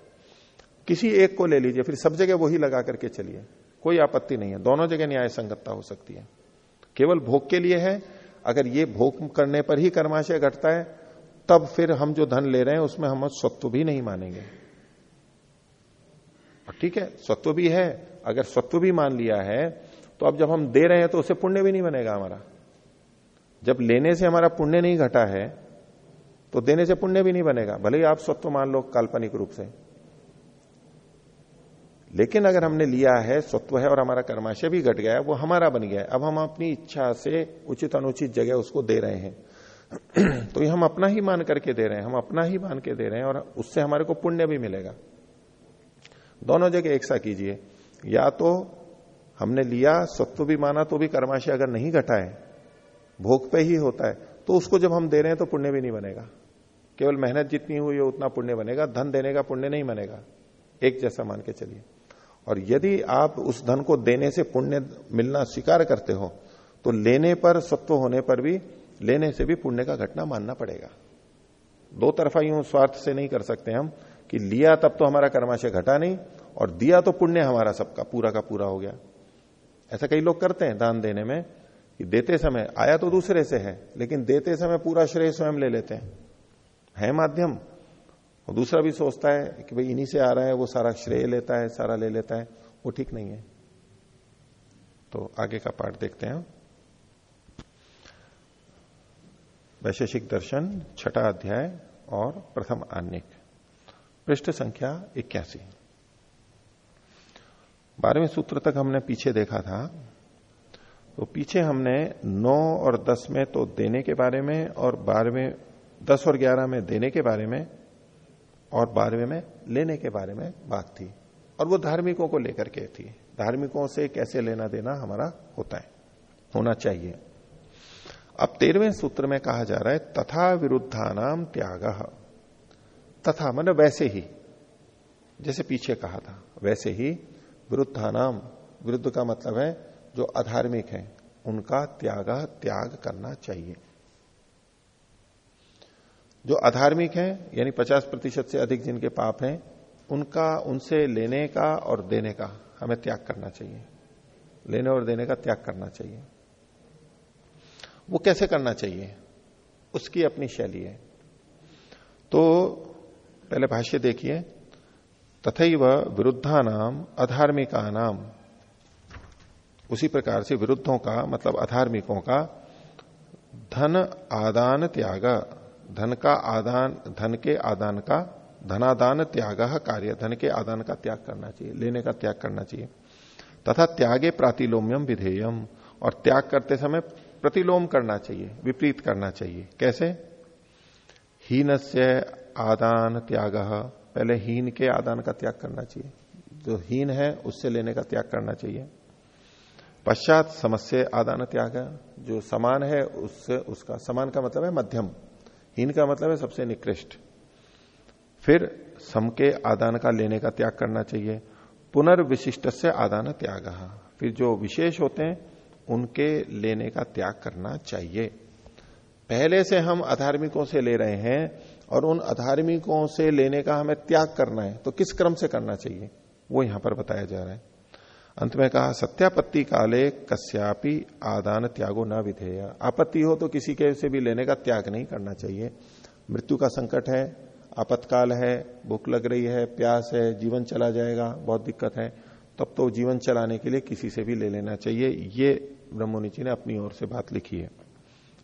किसी एक को ले लीजिए, फिर सब जगह वही लगा करके चलिए। कोई आपत्ति नहीं है। दोनों जगह न्याय संगतता हो सकती है। केवल भोग के लिए है। अगर ये भोग करने पर ही कर्माशय घटता है, तब फिर हम जो धन ले रहे हैं, उसमें हम स्वत्व भी नहीं मानेंगे। ठीक है, स्वत्व भी है। अगर स्वत्व भी मान लिया है तो अब जब हम दे रहे हैं तो उसे पुण्य भी नहीं बनेगा हमारा। जब लेने से हमारा पुण्य नहीं घटा है तो देने से पुण्य भी नहीं बनेगा। भले ही आप स्वत्व मान लो काल्पनिक रूप से। लेकिन अगर हमने लिया है, स्वत्व है और हमारा कर्माशय भी घट गया है, वो हमारा बन गया है। अब हम अपनी इच्छा से उचित अनुचित जगह उसको दे रहे हैं। (clears throat) तो ये हम अपना ही मान करके दे रहे हैं, हम अपना ही मान के दे रहे हैं और उससे हमारे को पुण्य भी मिलेगा। दोनों जगह एक सा कीजिए। या तो हमने लिया सत्व भी माना तो भी कर्माशय अगर नहीं घटा है, भोग पे ही होता है तो उसको जब हम दे रहे हैं तो पुण्य भी नहीं बनेगा। केवल मेहनत जितनी हुई है, उतना पुण्य बनेगा, धन देने का पुण्य नहीं बनेगा। एक जैसा मान के चलिए। और यदि आप उस धन को देने से पुण्य मिलना स्वीकार करते हो तो लेने पर, सत्व होने पर भी, लेने से भी पुण्य का घटना मानना पड़ेगा। दो तरफा यूँ स्वार्थ से नहीं कर सकते हम कि लिया तब तो हमारा कर्माशय घटा नहीं, और दिया तो पुण्य हमारा सबका, पूरा का पूरा हो गया। ऐसा कई लोग करते हैं दान देने में कि देते समय, आया तो दूसरे से है, लेकिन देते समय पूरा श्रेय स्वयं ले लेते हैं। है माध्यम? और दूसरा भी सोचता है कि भाई इन्हीं से आ रहा है, वो सारा श्रेय लेता है, सारा ले लेता है, वो ठीक नहीं है। तो आगे का पाठ देखते हैं वैशेषिक दर्शन, छठा अध्याय और प्रथम आन्निक। पृष्ठ संख्या इक्यासी। बारहवें सूत्र तक हमने पीछे देखा था। तो पीछे हमने नौ और दस में तो देने के बारे में और बारहवें, दस और ग्यारह में देने के बारे में और बारहवें में, लेने के बारे में बात थी। और वो धार्मिकों को लेकर के थी। धार्मिकों से कैसे लेना देना हमारा होता है, होना चाहिए। अब तेरहवें सूत्र में कहा जा रहा है, तथा विरुद्धानाम त्याग। तथा मतलब वैसे ही, जैसे पीछे कहा था, वैसे ही विरुद्धानाम, विरुद्ध का मतलब है जो अधार्मिक है, उनका त्याग त्याग करना चाहिए। जो अधार्मिक है, यानी 50 प्रतिशत से अधिक जिनके पाप हैं, उनका, उनसे लेने का और देने का हमें त्याग करना चाहिए। लेने और देने का त्याग करना चाहिए। वो कैसे करना चाहिए? उसकी अपनी शैली है। तो पहले भाष्य देखिए। तथैव विरुद्धा नाम अधार्मिका नाम उसी प्रकार से विरुद्धों का मतलब अधार्मिकों का, धन आदान त्याग। धन का आदान, धन के आदान का धनादान त्याग कार्य। धन के आदान का त्याग करना चाहिए, लेने का त्याग करना चाहिए। तथा त्यागे प्रातिलोम्यम विधेयम। और त्याग करते समय प्रतिलोम करना चाहिए, विपरीत करना चाहिए। कैसे? हीन से आदान त्याग। पहले हीन के आदान का त्याग करना चाहिए। जो हीन है, उससे लेने का त्याग करना चाहिए। पश्चात समस्या आदान त्याग। जो समान है, उससे, उसका, समान का मतलब है मध्यम। हीन का मतलब है सबसे निकृष्ट। फिर सम के आदान का लेने का त्याग करना चाहिए। पुनर्विशिष्ट से आदान त्याग। फिर जो विशेष होते हैं, उनके लेने का त्याग करना चाहिए। पहले से हम अधार्मिकों से ले रहे हैं और उन अधार्मिकों से लेने का हमें त्याग करना है तो किस क्रम से करना चाहिए? वो यहाँ पर बताया जा रहा है। अंत में कहा, सत्यापत्ति काले कश्यापी आदान त्यागो न विधेय। आपत्ति हो तो किसी के से भी लेने का त्याग नहीं करना चाहिए। मृत्यु का संकट है, आपत्काल है, भूख लग रही है, प्यास है, जीवन चला जाएगा, बहुत दिक्कत है, तब तो जीवन चलाने के लिए किसी से भी ले लेना चाहिए। ये ब्रह्मनिचि ने अपनी ओर से बात लिखी है।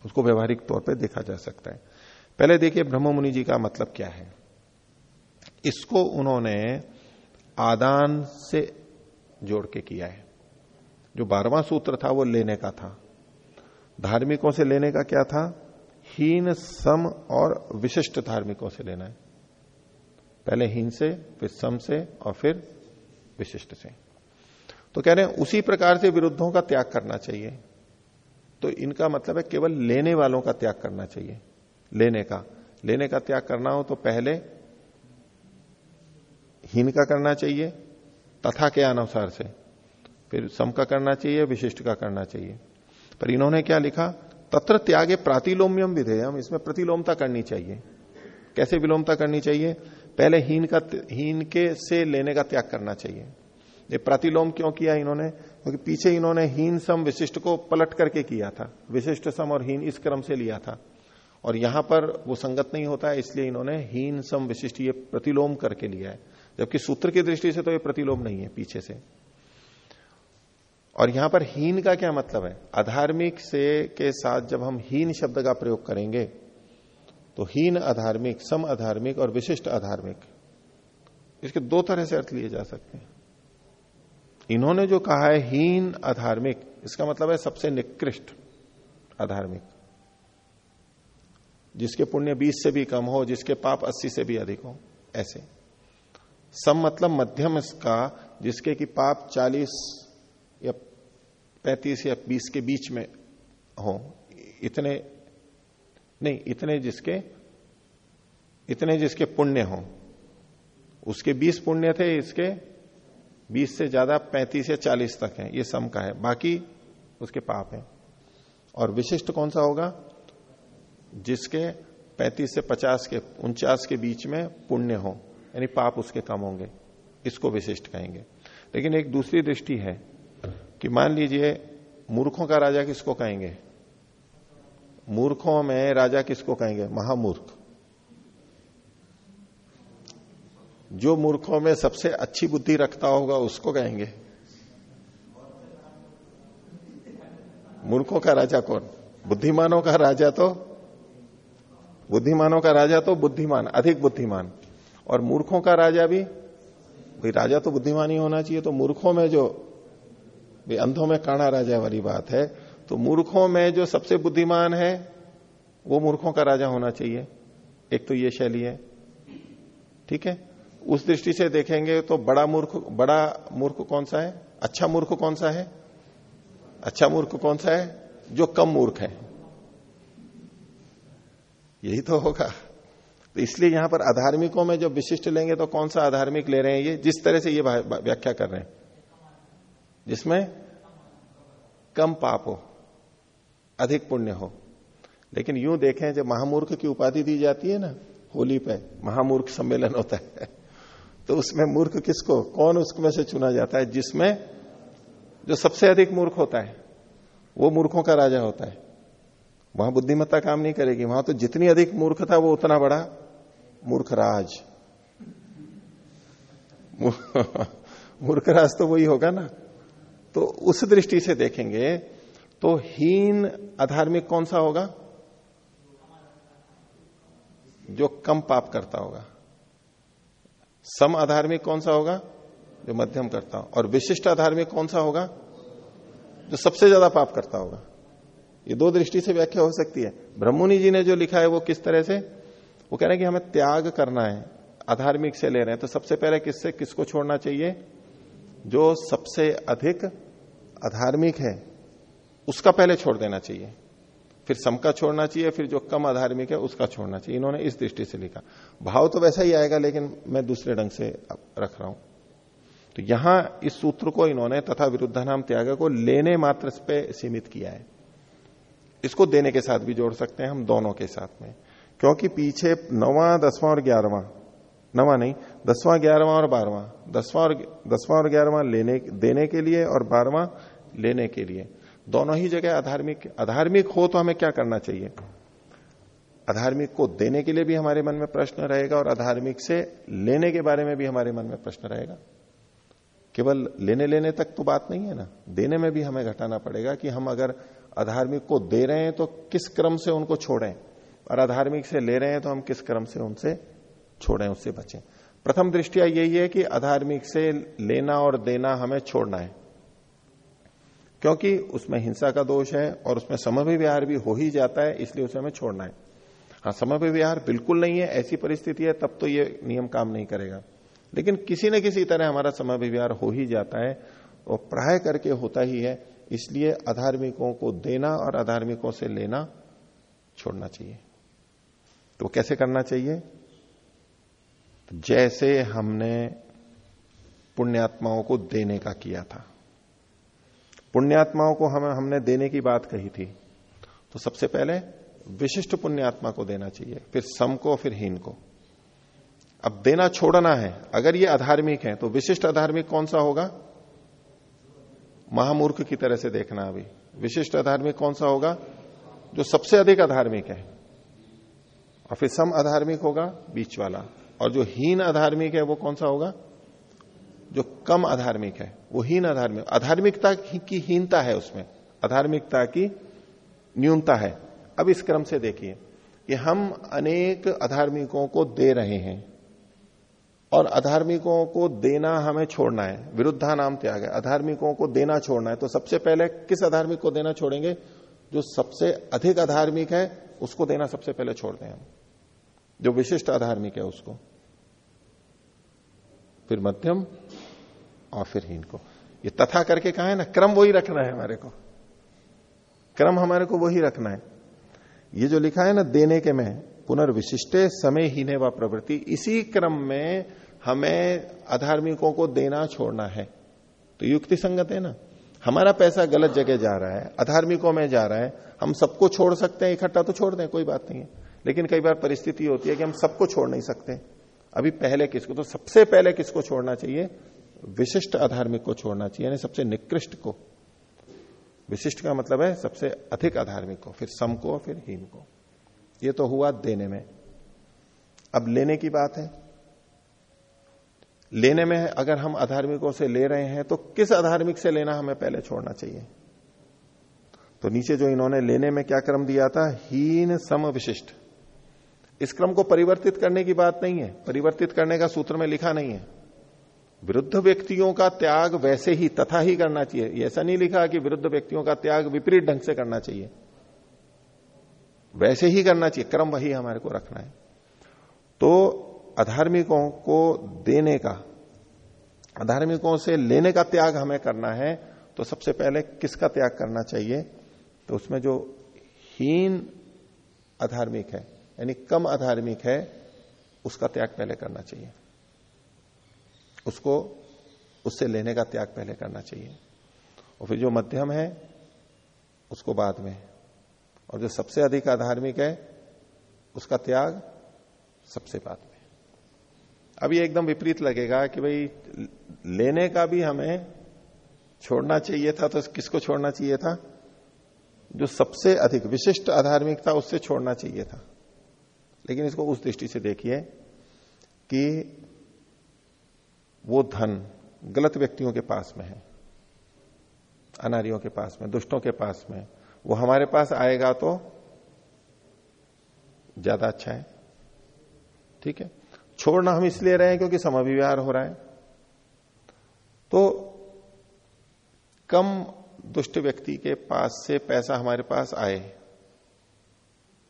उसको व्यवहारिक तौर पर देखा जा सकता है। पहले देखिए, ब्रह्म मुनि जी का मतलब क्या है? इसको उन्होंने आदान से जोड़ के किया है। जो बारवां सूत्र था, वो लेने का था। धार्मिकों से लेने का क्या था? हीन, सम और विशिष्ट धार्मिकों से लेना है। पहले हीन से, फिर सम से और फिर विशिष्ट से। तो कह रहे हैं, उसी प्रकार से विरुद्धों का त्याग करना चाहिए। तो इनका मतलब है, केवल लेने वालों का त्याग करना चाहिए। लेने का। लेने का त्याग करना हो तो पहले हीन का करना चाहिए तथा के अनुसार से। फिर सम का करना चाहिए, विशिष्ट का करना चाहिए। पर इन्होंने क्या लिखा? तत्र त्यागे प्रातिलोम्यम विधेयम, इसमें प्रतिलोमता करनी चाहिए। कैसे विलोमता करनी चाहिए? पहले हीन का हीन के से लेने का त्याग करना चाहिए। ये प्रतिलोम क्यों किया इन्होंने? क्योंकि पीछे इन्होंने हीन सम विशिष्ट को पलट करके किया था। विशिष्ट सम और हीन इस क्रम से लिया था। और यहाँ पर वो संगत नहीं होता है इसलिए इन्होंने हीन सम विशिष्ट ये प्रतिलोम करके लिया है। जबकि सूत्र की दृष्टि से तो ये प्रतिलोम नहीं है, पीछे से। और यहाँ पर हीन का क्या मतलब है? अधार्मिक से के साथ जब हम हीन शब्द का प्रयोग करेंगे तो हीन अधार्मिक, सम अधार्मिक और विशिष्ट अधार्मिक, इसके दो तरह से अर्थ लिए जा सकते हैं। इन्होंने जो कहा है हीन अधार्मिक, इसका मतलब है सबसे निकृष्ट अधार्मिक, जिसके पुण्य 20 से भी कम हो, जिसके पाप 80 से भी अधिक हो, ऐसे। सम मतलब मध्यम का जिसके कि पाप 40 या 35 या 20 के बीच में हो। इतने, नहीं, इतने जिसके इतने जिसके पुण्य हो। उसके 20 पुण्य थे, इसके 20 से ज़्यादा 35 या 40 तक है। ये सम का है। बाकी उसके पाप है। और विशिष्ट कौन सा होगा? जिसके 35 से 50 के, उनचास के बीच में पुण्य हो। यानी पाप उसके कम होंगे, इसको विशिष्ट कहेंगे। लेकिन एक दूसरी दृष्टि है कि मान लीजिए, मूर्खों का राजा किसको कहेंगे? मूर्खों में राजा किसको कहेंगे? महामूर्ख। जो मूर्खों में सबसे अच्छी बुद्धि रखता होगा, उसको कहेंगे। मूर्खों का राजा कौन? बुद्धिमानों का राजा तो बुद्धिमानों का राजा तो बुद्धिमान, अधिक बुद्धिमान। और मूर्खों का राजा भी? भाई, राजा तो बुद्धिमान ही होना चाहिए तो मूर्खों में जो, भाई, अंधों में काणा राजा वाली बात है तो मूर्खों में जो सबसे बुद्धिमान है, वो मूर्खों का राजा होना चाहिए। एक तो ये शैली है। ठीक है? उस दृष्टि से देखेंगे तो बड़ा मूर्ख बड़ा मूर्ख कौन सा है? अच्छा मूर्ख कौन सा है? अच्छा मूर्ख कौन सा है? जो कम मूर्ख है। यही तो होगा। तो इसलिए यहाँ पर अधार्मिकों में जो विशिष्ट लेंगे तो कौन सा अधार्मिक ले रहे हैं ये? जिस तरह से ये व्याख्या कर रहे हैं। जिसमें कम पाप हो, अधिक पुण्य हो। लेकिन यूँ देखें, जब महामूर्ख की उपाधि दी जाती है ना, होली पे महामूर्ख सम्मेलन होता है तो उसमें मूर्ख किसको? कौन उसमें से चुना जाता है? जिसमें जो सबसे अधिक मूर्ख होता है, वो मूर्खों का राजा होता है। वहाँ बुद्धिमत्ता काम नहीं करेगी। वहाँ तो जितनी अधिक मूर्ख था, वो उतना बड़ा मूर्खराज। (laughs) मूर्खराज तो वही होगा ना। तो उस दृष्टि से देखेंगे तो हीन अधार्मिक कौन सा होगा? जो कम पाप करता होगा। सम अधार्मिक कौन सा होगा? जो मध्यम करता हो। और विशिष्ट अधार्मिक कौन सा होगा? जो सबसे ज़्यादा पाप करता होगा। ये दो दृष्टि से व्याख्या हो सकती है। ब्रह्मणि जी ने जो लिखा है वो किस तरह से? वो कह रहे हैं कि हमें त्याग करना है, अधार्मिक से ले रहे हैं। तो सबसे पहले किससे, किसको छोड़ना चाहिए? जो सबसे अधिक अधार्मिक है, उसका पहले छोड़ देना चाहिए। फिर सम का छोड़ना चाहिए, फिर जो कम आधार्मिक है, उसका छोड़ना चाहिए। इन्होंने इस दृष्टि से लिखा। भाव तो वैसा ही आएगा, लेकिन मैं दूसरे ढंग से रख रहा हूँ। तो यहाँ इस सूत्र को इन्होंने तथा विरुद्ध नाम त्याग को लेने मात्र पे सीमित किया है। इसको देने के साथ भी जोड़ सकते हैं हम, दोनों के साथ में। क्योंकि पीछे नवा, दसवां और ग्यारहवां, नवा नहीं, दसवां, ग्यारहवां और बारहवां, दसवां और दसवां और ग्यारहवां लेने, देने के लिए और बारहवां लेने के लिए। दोनों ही जगह अधार्मिक अधार्मिक हो तो हमें क्या करना चाहिए? अधार्मिक को देने के लिए भी हमारे मन में प्रश्न रहेगा और अधार्मिक से लेने के बारे में भी हमारे मन में प्रश्न रहेगा। केवल लेने लेने तक तो बात नहीं है ना? देने में भी हमें घटाना पड़ेगा कि हम अगर अधार्मिक को दे रहे हैं तो किस क्रम से उनको छोड़ें? और अधार्मिक से ले रहे हैं तो हम किस क्रम से उनसे छोड़ें, उससे बचें? प्रथम दृष्टिया यही है कि अधार्मिक से लेना और देना हमें छोड़ना है। क्योंकि उसमें हिंसा का दोष है और उसमें समय विहार भी हो ही जाता है, इसलिए उसे हमें छोड़ना है। हाँ समय विहार बिल्कुल नहीं है, ऐसी परिस्थिति है, तब तो ये नियम काम नहीं करेगा। लेकिन किसी न किसी तरह हमारा समय विहार हो ही जाता है वो प्राय करके होता ही है, इसलिए अधार्मिकों को देना और अधार्मिकों से लेना छोड़ना चाहिए। तो कैसे करना चाहिए? तो जैसे हमने पुण्यात्माओं को देने का किया था। पुण्यात्माओं को हम, हमने देने की बात कही थी। तो सबसे पहले विशिष्ट पुण्यात्मा को देना चाहिए, फिर सम को, फिर हीन को। अब देना छोड़ना है। अगर ये अधार्मिक है तो विशिष्ट अधार्मिक कौन सा होगा? महामूर्ख की तरह से देखना अभी। विशिष्ट अधार्मिक कौन सा होगा? जो सबसे अधिक अधार्मिक है। और फिर सम अधार्मिक होगा, बीच वाला। और जो हीन अधार्मिक है, वो कौन सा होगा? जो कम अधार्मिक है, वो हीन अधार्मिक। अधार्मिकता की हीनता है उसमें। अधार्मिकता की न्यूनता है। अब इस क्रम से देखिए कि हम अनेक अधार्मिकों को दे रहे हैं। और अधार्मिकों को देना हमें छोड़ना है। विरुद्धा नाम त्याग है। अधार्मिकों को देना छोड़ना है। तो सबसे पहले किस अधार्मिक को देना छोड़ेंगे? जो सबसे अधिक अधार्मिक है, उसको देना सबसे पहले छोड़ दें हम। जो विशिष्ट अधार्मिक है उसको? फिर मध्यम और फिर हीन को। ये तथा करके कहा है ना, क्रम वही रखना है हमारे को। क्रम हमारे को वही रखना है। ये जो लिखा है ना, देने के में, पुनर्विशिष्टे समय हीने व प्रवृत्ति, इसी क्रम में हमें अधार्मिकों को देना छोड़ना है। तो युक्ति संगत है ना। हमारा पैसा गलत जगह जा रहा है, अधार्मिकों में जा रहा है, हम सबको छोड़ सकते हैं, इकट्ठा तो छोड़ दें, कोई बात नहीं है। लेकिन कई बार परिस्थिति होती है कि हम सबको छोड़ नहीं सकते। अभी पहले किसको तो सबसे पहले किसको छोड़ना चाहिए? विशिष्ट अधार्मिक को छोड़ना चाहिए, यानी सबसे निकृष्ट को। विशिष्ट का मतलब है सबसे अधिक अधार्मिक को, फिर सम को, फिर हीन को। ये तो हुआ देने में। अब लेने की बात है। लेने में अगर हम अधार्मिकों से ले रहे हैं तो किस अधार्मिक से लेना हमें पहले छोड़ना चाहिए? तो नीचे जो इन्होंने लेने में क्या क्रम दिया था? हीन सम विशिष्ट। इस क्रम को परिवर्तित करने की बात नहीं है। परिवर्तित करने का सूत्र में लिखा नहीं है। विरुद्ध व्यक्तियों का त्याग वैसे ही तथा ही करना चाहिए। ऐसा नहीं लिखा कि विरुद्ध व्यक्तियों का त्याग विपरीत ढंग से करना चाहिए। वैसे ही करना चाहिए। क्रम वही हमारे को रखना है। तो अधार्मिकों को देने का, अधार्मिकों से लेने का त्याग हमें करना है तो सबसे पहले किसका त्याग करना चाहिए? तो उसमें जो हीन अधार्मिक है यानी कम अधार्मिक है, उसका त्याग पहले करना चाहिए। उसको, उससे लेने का त्याग पहले करना चाहिए। और फिर जो मध्यम है, उसको बाद में। और जो सबसे अधिक अधार्मिक है, उसका त्याग सबसे बाद में। अब ये एकदम विपरीत लगेगा कि भाई, लेने का भी हमें छोड़ना चाहिए था तो किसको छोड़ना चाहिए था? जो सबसे अधिक, विशिष्ट अधार्मिक था उससे छोड़ना चाहिए था। लेकिन इसको उस दृष्टि से देखिए कि वो धन गलत व्यक्तियों के पास में है अनारियों के पास में, दुष्टों के पास में। वो हमारे पास आएगा तो ज़्यादा अच्छा है। ठीक है? छोड़ना हम इसलिए रहे हैं क्योंकि समविव्यवहार हो रहा है। तो कम दुष्ट व्यक्ति के पास से पैसा हमारे पास आए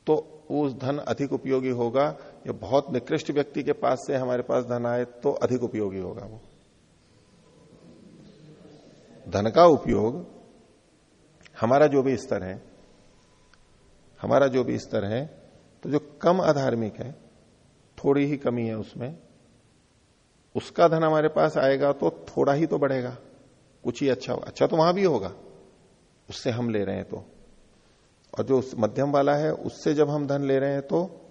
तो उस धन अधिक उपयोगी होगा। या बहुत निकृष्ट व्यक्ति के पास से हमारे पास धन आए तो अधिक उपयोगी होगा वो। धन का उपयोग, हमारा जो भी स्तर है, हमारा जो भी स्तर है तो जो कम अधार्मिक है, थोड़ी ही कमी है उसमें, उसका धन हमारे पास आएगा तो थोड़ा ही तो बढ़ेगा। कुछ ही अच्छा होगा अच्छा तो वहाँ भी होगा। उससे हम ले रहे हैं तो। और जो मध्यम वाला है, उससे जब हम धन ले रहे हैं तो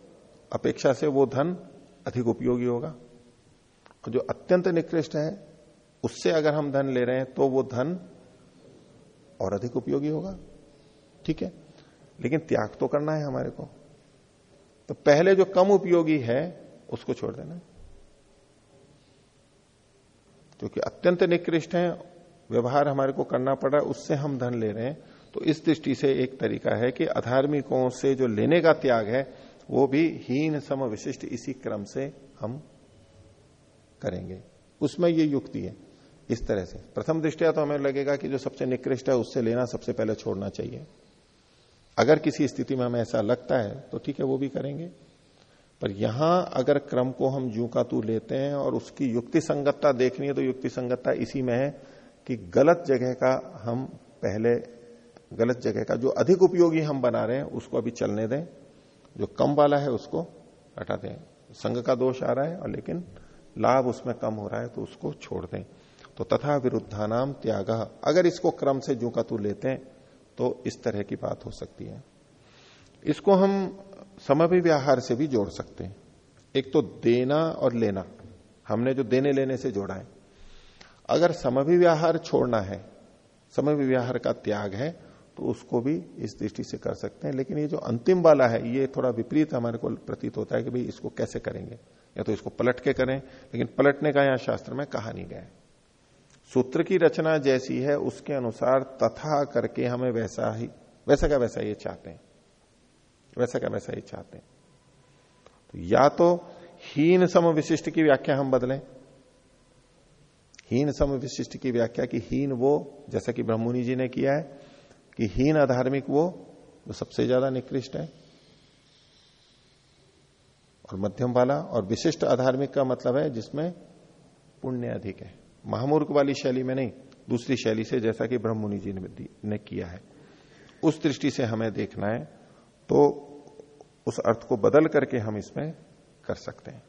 अपेक्षा से वो धन अधिक उपयोगी होगा। और जो अत्यंत निकृष्ट है, उससे अगर हम धन ले रहे हैं तो वो धन और अधिक उपयोगी होगा। ठीक है? लेकिन त्याग तो करना है हमारे को। तो पहले जो कम उपयोगी है, उसको छोड़ देना क्योंकि अत्यंत निकृष्ट है, व्यवहार हमारे को करना पड़ रहा है, उससे हम धन ले रहे हैं। तो इस दृष्टि से एक तरीका है कि अधार्मिकों से जो लेने का त्याग है, वो भी हीन सम विशिष्ट इसी क्रम से हम करेंगे। उसमें ये युक्ति है, इस तरह से। प्रथम दृष्टिया तो हमें लगेगा कि जो सबसे निकृष्ट है, उससे लेना सबसे पहले छोड़ना चाहिए। अगर किसी स्थिति में हमें ऐसा लगता है तो ठीक है, वो भी करेंगे। पर यहाँ अगर क्रम को हम जू का तू लेते हैं और उसकी युक्ति संगतता देखनी है तो युक्ति संगतता इसी में है कि गलत जगह का हम पहले गलत जगह का, जो अधिक उपयोगी हम बना रहे हैं, उसको अभी चलने दें। जो कम वाला है, उसको हटा दें। संघ का दोष आ रहा है, और लेकिन लाभ उसमें कम हो रहा है तो उसको छोड़ दें। तो तथा विरुद्धानाम त्याग। अगर इसको क्रम से जू का तू लेते हैं तो इस तरह की बात हो सकती है। इसको हम समभि व्यवहार से भी जोड़ सकते हैं। एक तो देना और लेना। हमने जो देने लेने से जोड़ा है। अगर समभि व्यवहार छोड़ना है समभि व्यवहार का त्याग है तो उसको भी इस दृष्टि से कर सकते हैं। लेकिन ये जो अंतिम वाला है, ये थोड़ा विपरीत हमारे को प्रतीत होता है कि भाई इसको कैसे करेंगे? या तो इसको पलट के करें, लेकिन पलटने का यहाँ शास्त्र में कहा नहीं गया सूत्र की रचना जैसी है, उसके अनुसार तथा करके हमें वैसा ही, वैसा का वैसा ये चाहते हैं। वैसा का वैसा ये चाहते हैं। तो या तो हीन सम विशिष्ट की व्याख्या हम बदलें। हीन सम विशिष्ट की व्याख्या की हीन वो, जैसा कि ब्रह्ममुनि जी ने किया है कि हीन अधार्मिक वो, जो सबसे ज़्यादा निकृष्ट है। और मध्यम वाला, और विशिष्ट अधार्मिक का मतलब है जिसमें पुण्य अधिक है। महामूर्ख वाली शैली में नहीं, दूसरी शैली से जैसा कि ब्रह्ममुनि जी ने किया है। उस दृष्टि से हमें देखना है तो उस अर्थ को बदल करके हम इसमें कर सकते हैं।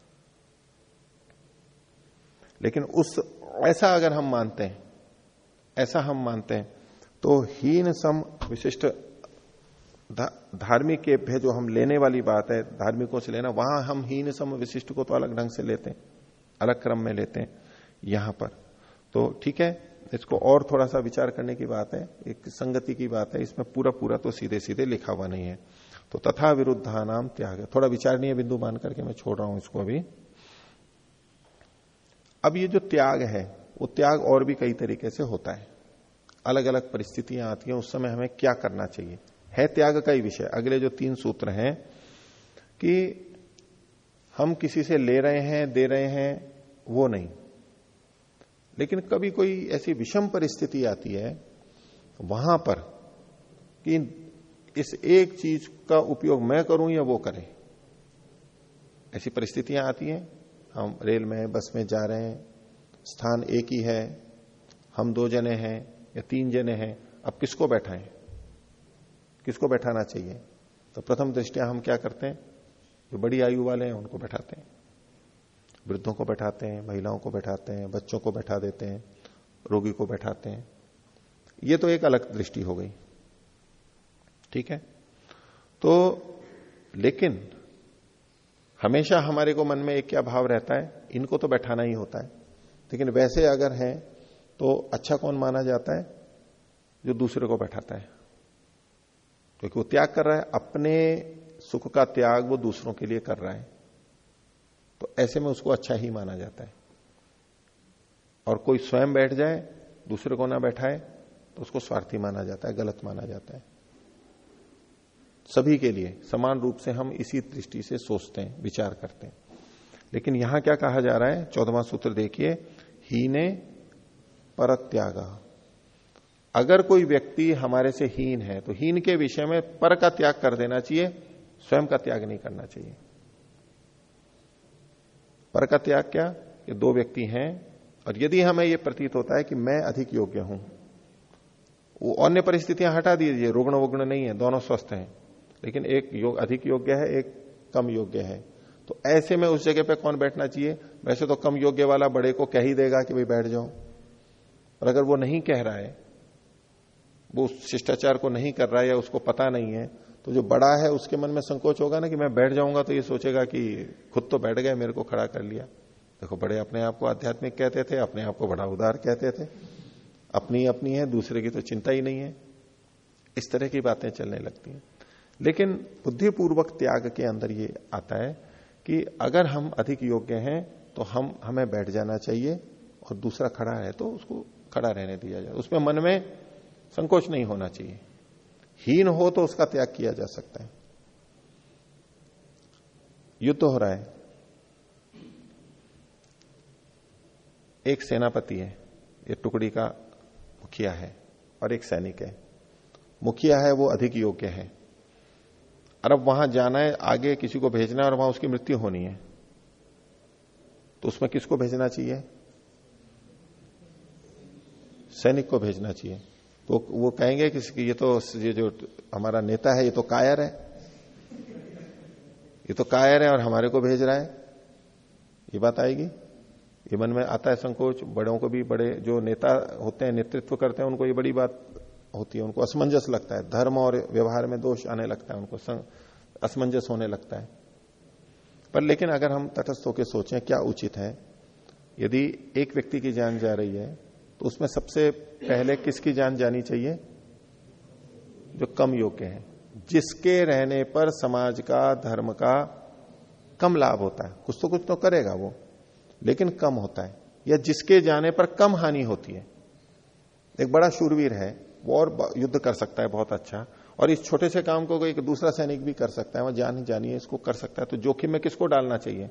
लेकिन उस, ऐसा अगर हम मानते हैं, ऐसा हम मानते हैं तो हीन सम विशिष्ट धार्मिक के भे जो हम लेने वाली बात है, धार्मिकों से लेना, वहाँ हम हीन सम विशिष्ट को तो अलग ढंग से लेते हैं, अलग क्रम में लेते हैं, यहाँ पर। तो ठीक है, इसको और थोड़ा सा विचार करने की बात है, एक संगति की बात है, इसमें पूरा पूरा तो सीधे सीधे लिखा हुआ नहीं है। तो तथा विरुद्धा नाम त्याग, थोड़ा विचारणीय बिंदु मान करके मैं छोड़ रहा हूँ इसको अभी। अब ये जो त्याग है, वो त्याग और भी कई तरीके से होता है। अलग अलग परिस्थितियाँ आती हैं, उस समय हमें क्या करना चाहिए? है त्याग का ही विषय। अगले जो तीन सूत्र हैं कि हम किसी से ले रहे हैं, दे रहे हैं, वो नहीं। लेकिन कभी कोई ऐसी विषम परिस्थिति आती है, वहाँ पर कि इस एक चीज़ का उपयोग मैं करूँ या वो करें? ऐसी परिस्थितियाँ आती हैं। हम रेल में बस में जा रहे हैं, स्थान एक ही है, हम दो जने हैं या तीन जने हैं, अब किसको बैठाएँ? किसको बैठाना चाहिए? तो प्रथम दृष्टिया हम क्या करते हैं? जो बड़ी आयु वाले हैं, उनको बैठाते हैं। वृद्धों को बैठाते हैं, महिलाओं को बैठाते हैं, बच्चों को बैठा देते हैं, रोगी को बैठाते हैं। ये तो एक अलग दृष्टि हो गई। ठीक है? तो लेकिन हमेशा हमारे को मन में एक क्या भाव रहता है? इनको तो बैठाना ही होता है। लेकिन वैसे अगर है तो अच्छा कौन माना जाता है? जो दूसरे को बैठाता है। क्योंकि वो त्याग कर रहा है, अपने सुख का त्याग वो दूसरों के लिए कर रहा है। तो ऐसे में उसको अच्छा ही माना जाता है। और कोई स्वयं बैठ जाए, दूसरे को ना बैठाए तो उसको स्वार्थी माना जाता है, गलत माना जाता है। सभी के लिए, समान रूप से हम इसी दृष्टि से सोचते हैं, विचार करते हैं। लेकिन यहाँ क्या कहा जा रहा है? चौदवा सूत्र देखिए, हीने परत्याग। अगर कोई व्यक्ति हमारे से हीन है तो हीन के विषय में पर का त्याग कर देना चाहिए, स्वयं का त्याग नहीं करना चाहिए। पर का त्याग क्या? ये दो व्यक्ति हैं, और यदि हमें यह प्रतीत होता है कि मैं अधिक योग्य हूँ, वो अन्य परिस्थितियाँ हटा दीजिए रुग्ण वुग्ण नहीं है, दोनों स्वस्थ हैं, लेकिन एक योग अधिक योग्य है, एक कम योग्य है। तो ऐसे में उस जगह पे कौन बैठना चाहिए? वैसे तो कम योग्य वाला बड़े को कह ही देगा कि भाई बैठ जाओ। और अगर वो नहीं कह रहा है, वो उस शिष्टाचार को नहीं कर रहा है या उसको पता नहीं है तो जो बड़ा है उसके मन में संकोच होगा ना कि मैं बैठ जाऊँगा तो ये सोचेगा कि खुद तो बैठ गए, मेरे को खड़ा कर लिया। देखो, बड़े अपने आप को आध्यात्मिक कहते थे, अपने आप को बड़ा उदार कहते थे। अपनी अपनी है, दूसरे की तो चिंता ही नहीं है। इस तरह की बातें चलने लगती हैं। लेकिन बुद्धिपूर्वक त्याग के अंदर ये आता है कि अगर हम अधिक योग्य हैं तो हम, हमें बैठ जाना चाहिए और दूसरा खड़ा है तो उसको खड़ा रहने दिया जाए। उसमें मन में संकोच नहीं होना चाहिए। हीन हो तो उसका त्याग किया जा सकता है। युद्ध तो हो रहा है। एक सेनापति है, ये टुकड़ी का मुखिया है और एक सैनिक है। मुखिया है, वो अधिक योग्य है। और अब वहाँ जाना है, आगे किसी को भेजना है और वहाँ उसकी मृत्यु होनी है। तो उसमें किसको भेजना चाहिए? सैनिक को भेजना चाहिए। तो वो कहेंगे कि ये तो ये जो हमारा नेता है, ये तो कायर है। ये तो कायर है और हमारे को भेज रहा है। ये बात आएगी। ये मन में आता है संकोच। बड़ों को भी, बड़े जो नेता होते हैं, नेतृत्व करते हैं, उनको ये बड़ी बात होती है। उनको असमंजस लगता है। धर्म और व्यवहार में दोष आने लगता है। उनको असमंजस होने लगता है। पर लेकिन अगर हम तटस्थ होकर सोचें, क्या उचित है? यदि एक व्यक्ति की जान जा रही है तो उसमें सबसे पहले किसकी जान जानी चाहिए? जो कम योग्य है। जिसके रहने पर समाज का, धर्म का कम लाभ होता है। कुछ तो कुछ तो करेगा वो, लेकिन कम होता है। या जिसके जाने पर कम हानि होती है। एक बड़ा शूरवीर है, वो और युद्ध कर सकता है बहुत अच्छा। और इस छोटे से काम को एक दूसरा सैनिक भी कर सकता है। वह जान ही जानिए इसको कर सकता है। तो जोखिम में किसको डालना चाहिए?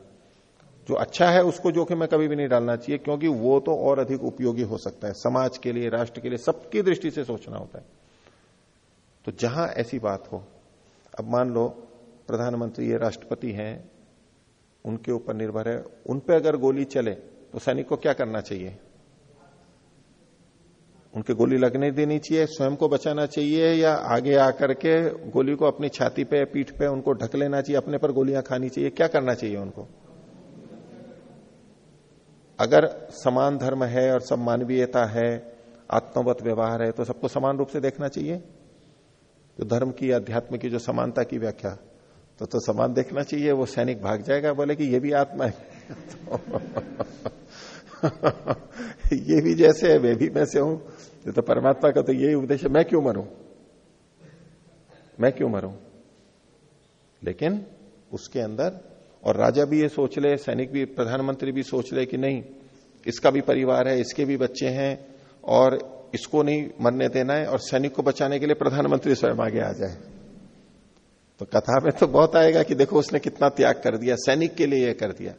जो अच्छा है उसको जोखिम में कभी भी नहीं डालना चाहिए, क्योंकि वो तो और अधिक उपयोगी हो सकता है। समाज के लिए, राष्ट्र के लिए, सबकी दृष्टि से सोचना होता है। तो जहाँ ऐसी बात हो, अब मान लो, प्रधानमंत्री ये राष्ट्रपति हैं, उनके ऊपर निर्भर है, उन पर अगर गोली चले तो सैनिक को क्या करना चाहिए? उनके गोली लगने देनी चाहिए, स्वयं को बचाना चाहिए, या आगे आकर के गोली को अपनी छाती पे, पीठ पे उनको ढक लेना चाहिए, अपने पर गोलियाँ खानी चाहिए, क्या करना चाहिए उनको? अगर समान धर्म है और सब मानवीयता है, आत्मवत व्यवहार है तो सबको समान रूप से देखना चाहिए। जो धर्म की, अध्यात्म की जो समानता की व्याख्या तो तो समान देखना चाहिए, वो सैनिक भाग जाएगा, बोले कि ये भी आत्मा है। तो (laughs) ये भी जैसे है वे भी मैं से हूँ तो परमात्मा का तो यही उद्देश्य मैं क्यों मरूं? मैं क्यों मरूं? लेकिन उसके अंदर और राजा भी ये सोच ले, सैनिक भी, प्रधानमंत्री भी सोच ले कि नहीं, इसका भी परिवार है, इसके भी बच्चे हैं, और इसको नहीं मरने देना है, और सैनिक को बचाने के लिए प्रधानमंत्री स्वयं आगे आ जाए। तो कथा में तो बहुत आएगा कि देखो उसने कितना त्याग कर दिया, सैनिक के लिए यह कर दिया।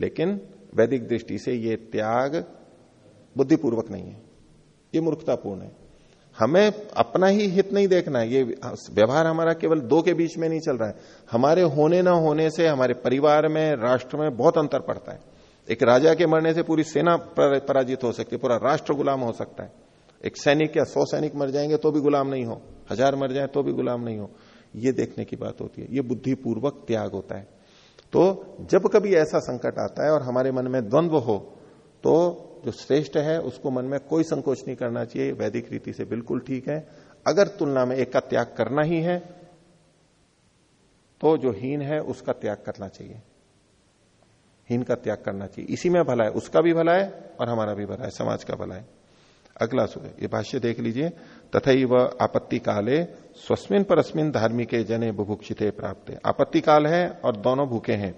लेकिन वैदिक दृष्टि से यह त्याग बुद्धिपूर्वक नहीं है, ये मूर्खतापूर्ण है। हमें अपना ही हित नहीं देखना है। ये व्यवहार हमारा केवल दो के बीच में नहीं चल रहा है। हमारे होने ना होने से हमारे परिवार में, राष्ट्र में बहुत अंतर पड़ता है। एक राजा के मरने से पूरी सेना पराजित हो सकती है, पूरा राष्ट्र गुलाम हो सकता है। एक सैनिक या सौ सैनिक मर जाएँगे तो भी गुलाम नहीं हो। हज़ार मर जाए तो भी गुलाम नहीं हो। ये देखने की बात होती है। ये बुद्धिपूर्वक त्याग होता है। तो जब कभी ऐसा संकट आता है और हमारे मन में द्वंद्व हो तो जो श्रेष्ठ है, उसको मन में कोई संकोच नहीं करना चाहिए। वैदिक रीति से बिल्कुल ठीक है। अगर तुलना में एक का त्याग करना ही है तो जो हीन है, उसका त्याग करना चाहिए। हीन का त्याग करना चाहिए। इसी में भला है। उसका भी भला है और हमारा भी भला है। समाज का भला है। अगला सुबह ये भाष्य देख लीजिए। तथा वह आपत्ति काले स्वस्मिन परस्मिन धार्मिक जने बुभुक्षित प्राप्त। आपत्ति काल है और दोनों भूखे हैं।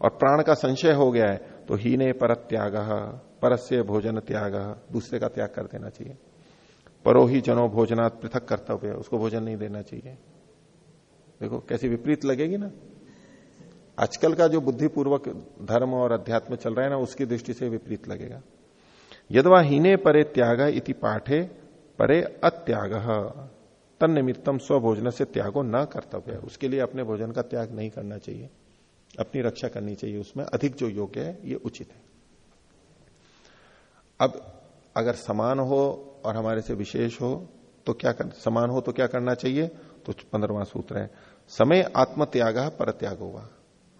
और प्राण का संशय हो गया है तो हीने पर त्याग परस्य भोजन त्याग, दूसरे का त्याग कर देना चाहिए। परो ही जनो भोजनात् पृथक कर्तव्य उसको भोजन नहीं देना चाहिए। देखो, कैसी विपरीत लगेगी ना? आजकल का जो बुद्धिपूर्वक धर्म और अध्यात्म चल रहा है ना, उसकी दृष्टि से विपरीत लगेगा। यदवा हीने परे त्याग इति पाठे, परे अत्याग। तन निमित्तम स्वभोजन से त्यागो न कर्तव्य उसके लिए अपने भोजन का त्याग नहीं करना चाहिए। अपनी रक्षा करनी चाहिए उसमें। अधिक जो योग्य है, ये उचित है। अब अगर समान हो और हमारे से विशेष हो तो क्या कर, समान हो तो क्या करना चाहिए? तो पंद्रवा सूत्र है। समय आत्म त्याग पर त्याग होगा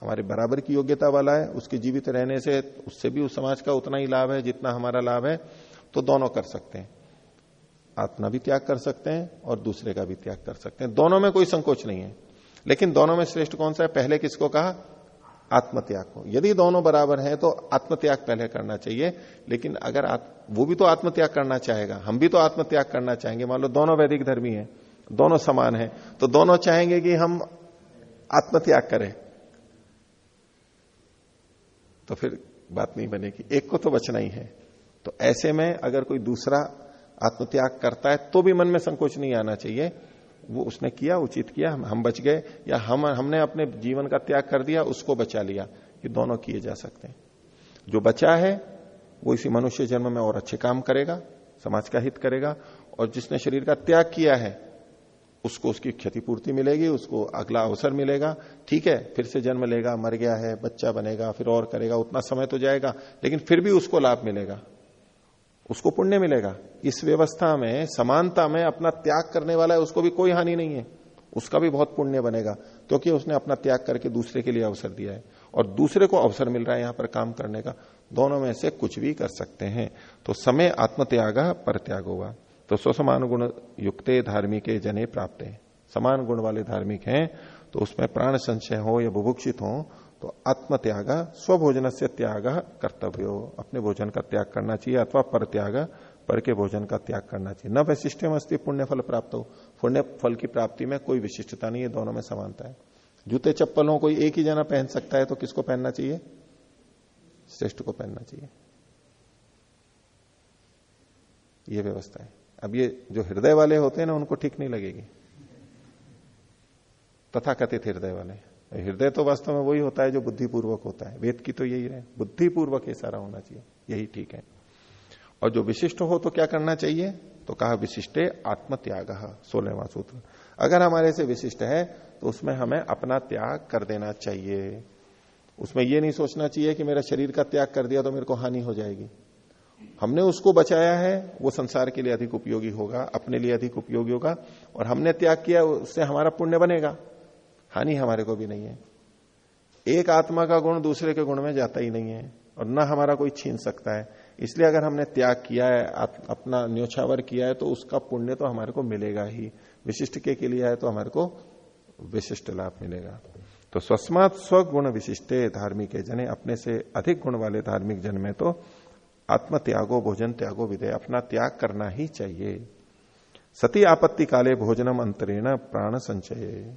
हमारे बराबर की योग्यता वाला है, उसके जीवित रहने से उससे भी उस समाज का उतना ही लाभ है जितना हमारा लाभ है तो दोनों कर सकते हैं। आत्मा भी त्याग कर सकते हैं और दूसरे का भी त्याग कर सकते हैं। दोनों में कोई संकोच नहीं है। लेकिन दोनों में श्रेष्ठ कौन सा है? पहले किसको कहा? आत्मत्याग को यदि दोनों बराबर हैं तो आत्मत्याग पहले करना चाहिए लेकिन अगर आत, वो भी तो आत्मत्याग करना चाहेगा हम भी तो आत्मत्याग करना चाहेंगे। मान लो दोनों वैदिक धर्मी हैं दोनों समान हैं तो दोनों चाहेंगे कि हम आत्मत्याग करें। तो फिर बात नहीं बनेगी। एक को तो बचना ही है। तो ऐसे में अगर कोई दूसरा आत्मत्याग करता है तो भी मन में संकोच नहीं आना चाहिए। वो उसने किया उचित किया हम, हम बच गए या हम हमने अपने जीवन का त्याग कर दिया उसको बचा लिया। ये दोनों किए जा सकते हैं। जो बचा है वो इसी मनुष्य जन्म में और अच्छे काम करेगा समाज का हित करेगा और जिसने शरीर का त्याग किया है उसको उसकी क्षतिपूर्ति मिलेगी उसको अगला अवसर मिलेगा। ठीक है फिर से जन्म लेगा मर गया है बच्चा बनेगा फिर और करेगा उतना समय तो जाएगा लेकिन फिर भी उसको लाभ मिलेगा। उसको पुण्य मिलेगा। इस व्यवस्था में, समानता में अपना त्याग करने वाला है, उसको भी कोई हानि नहीं है। उसका भी बहुत पुण्य बनेगा, क्योंकि उसने अपना त्याग करके दूसरे के लिए अवसर दिया है। और दूसरे को अवसर मिल रहा है यहाँ पर काम करने का। दोनों में से कुछ भी कर सकते हैं। तो समय आत्मत्याग पर त्याग होगा। तो स्वसमान गुण युक्त धार्मिक जने प्राप्त। है समान गुण वाले धार्मिक हैं तो उसमें प्राण संशय हो या बुभुक्षित हो तो आत्म त्याग स्वभोजन से त्याग कर्तव्य। अपने भोजन का त्याग करना चाहिए अथवा पर त्याग पर के भोजन का त्याग करना चाहिए। न वैशिष्ट मस्ती पुण्य फल प्राप्त हो। पुण्य फल की प्राप्ति में कोई विशिष्टता नहीं है, दोनों में समानता है। जूते चप्पलों कोई एक ही जना पहन सकता है तो किसको पहनना चाहिए? श्रेष्ठ को पहनना चाहिए। यह व्यवस्था है। अब ये जो हृदय वाले होते हैं ना, उनको ठीक नहीं लगेगी। तथा कथित हृदय वाले। हृदय तो वास्तव में वही होता है जो बुद्धिपूर्वक होता है। वेद की तो यही है। बुद्धिपूर्वक ये सारा होना चाहिए। यही ठीक है। और जो विशिष्ट हो तो क्या करना चाहिए? तो कहा विशिष्टे आत्म त्याग सोलहवा सूत्र। अगर हमारे से विशिष्ट है तो उसमें हमें अपना त्याग कर देना चाहिए। उसमें यह नहीं सोचना चाहिए कि मेरा शरीर का त्याग कर दिया तो मेरे को हानि हो जाएगी। हमने उसको बचाया है, वो संसार के लिए अधिक उपयोगी होगा, अपने लिए अधिक उपयोगी होगा, और हमने त्याग किया, उससे हमारा पुण्य बनेगा। हानि हमारे को भी नहीं है। एक आत्मा का गुण दूसरे के गुण में जाता ही नहीं है और न हमारा कोई छीन सकता है। इसलिए अगर हमने त्याग किया है अपना न्योछावर किया है तो उसका पुण्य तो हमारे को मिलेगा ही। विशिष्ट के, के लिए है तो हमारे को विशिष्ट लाभ मिलेगा। तो स्वस्मात स्वगुण विशिष्टे धार्मिक जने अपने से अधिक गुण वाले धार्मिक जन में तो आत्म त्यागो भोजन त्यागो विधेय अपना त्याग करना ही चाहिए। सती आपत्ति काले भोजनम अंतरेण प्राण संचय।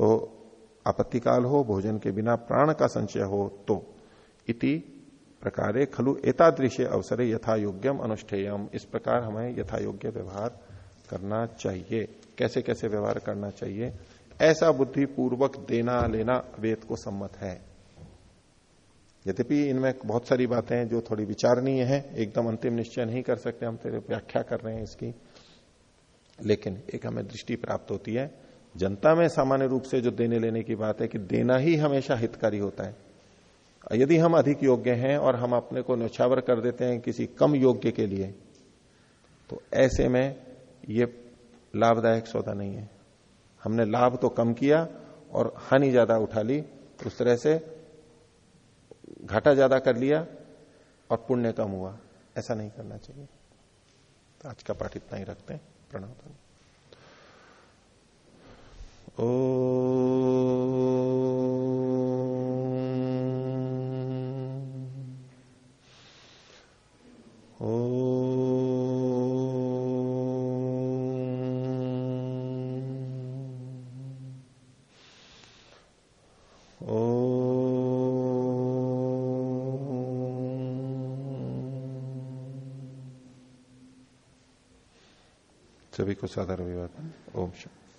तो आपत्ति काल हो, भोजन के बिना प्राण का संचय हो तो इति प्रकारे खलु एतादृश्य अवसरे यथा योग्यम अनुष्ठेयम। इस प्रकार हमें यथा योग्य व्यवहार करना चाहिए। कैसे कैसे व्यवहार करना चाहिए? ऐसा बुद्धि पूर्वक देना लेना वेद को सम्मत है। यद्यपि इनमें बहुत सारी बातें हैं जो थोड़ी विचारणीय है, एकदम अंतिम निश्चय नहीं कर सकते, हम तेरे व्याख्या कर रहे हैं इसकी। लेकिन एक हमें दृष्टि प्राप्त होती है जनता में सामान्य रूप से जो देने लेने की बात है कि देना ही हमेशा हितकारी होता है। यदि हम अधिक योग्य हैं और हम अपने को न्यौछावर कर देते हैं किसी कम योग्य के लिए तो ऐसे में ये लाभदायक सौदा नहीं है। हमने लाभ तो कम किया और हानि ज़्यादा उठा ली, उस तरह से घाटा ज़्यादा कर लिया और पुण्य कम हुआ। ऐसा नहीं करना चाहिए। तो आज का पाठ इतना ही रखते हैं। प्रणव सभी को साधारण विवाह ओम शांति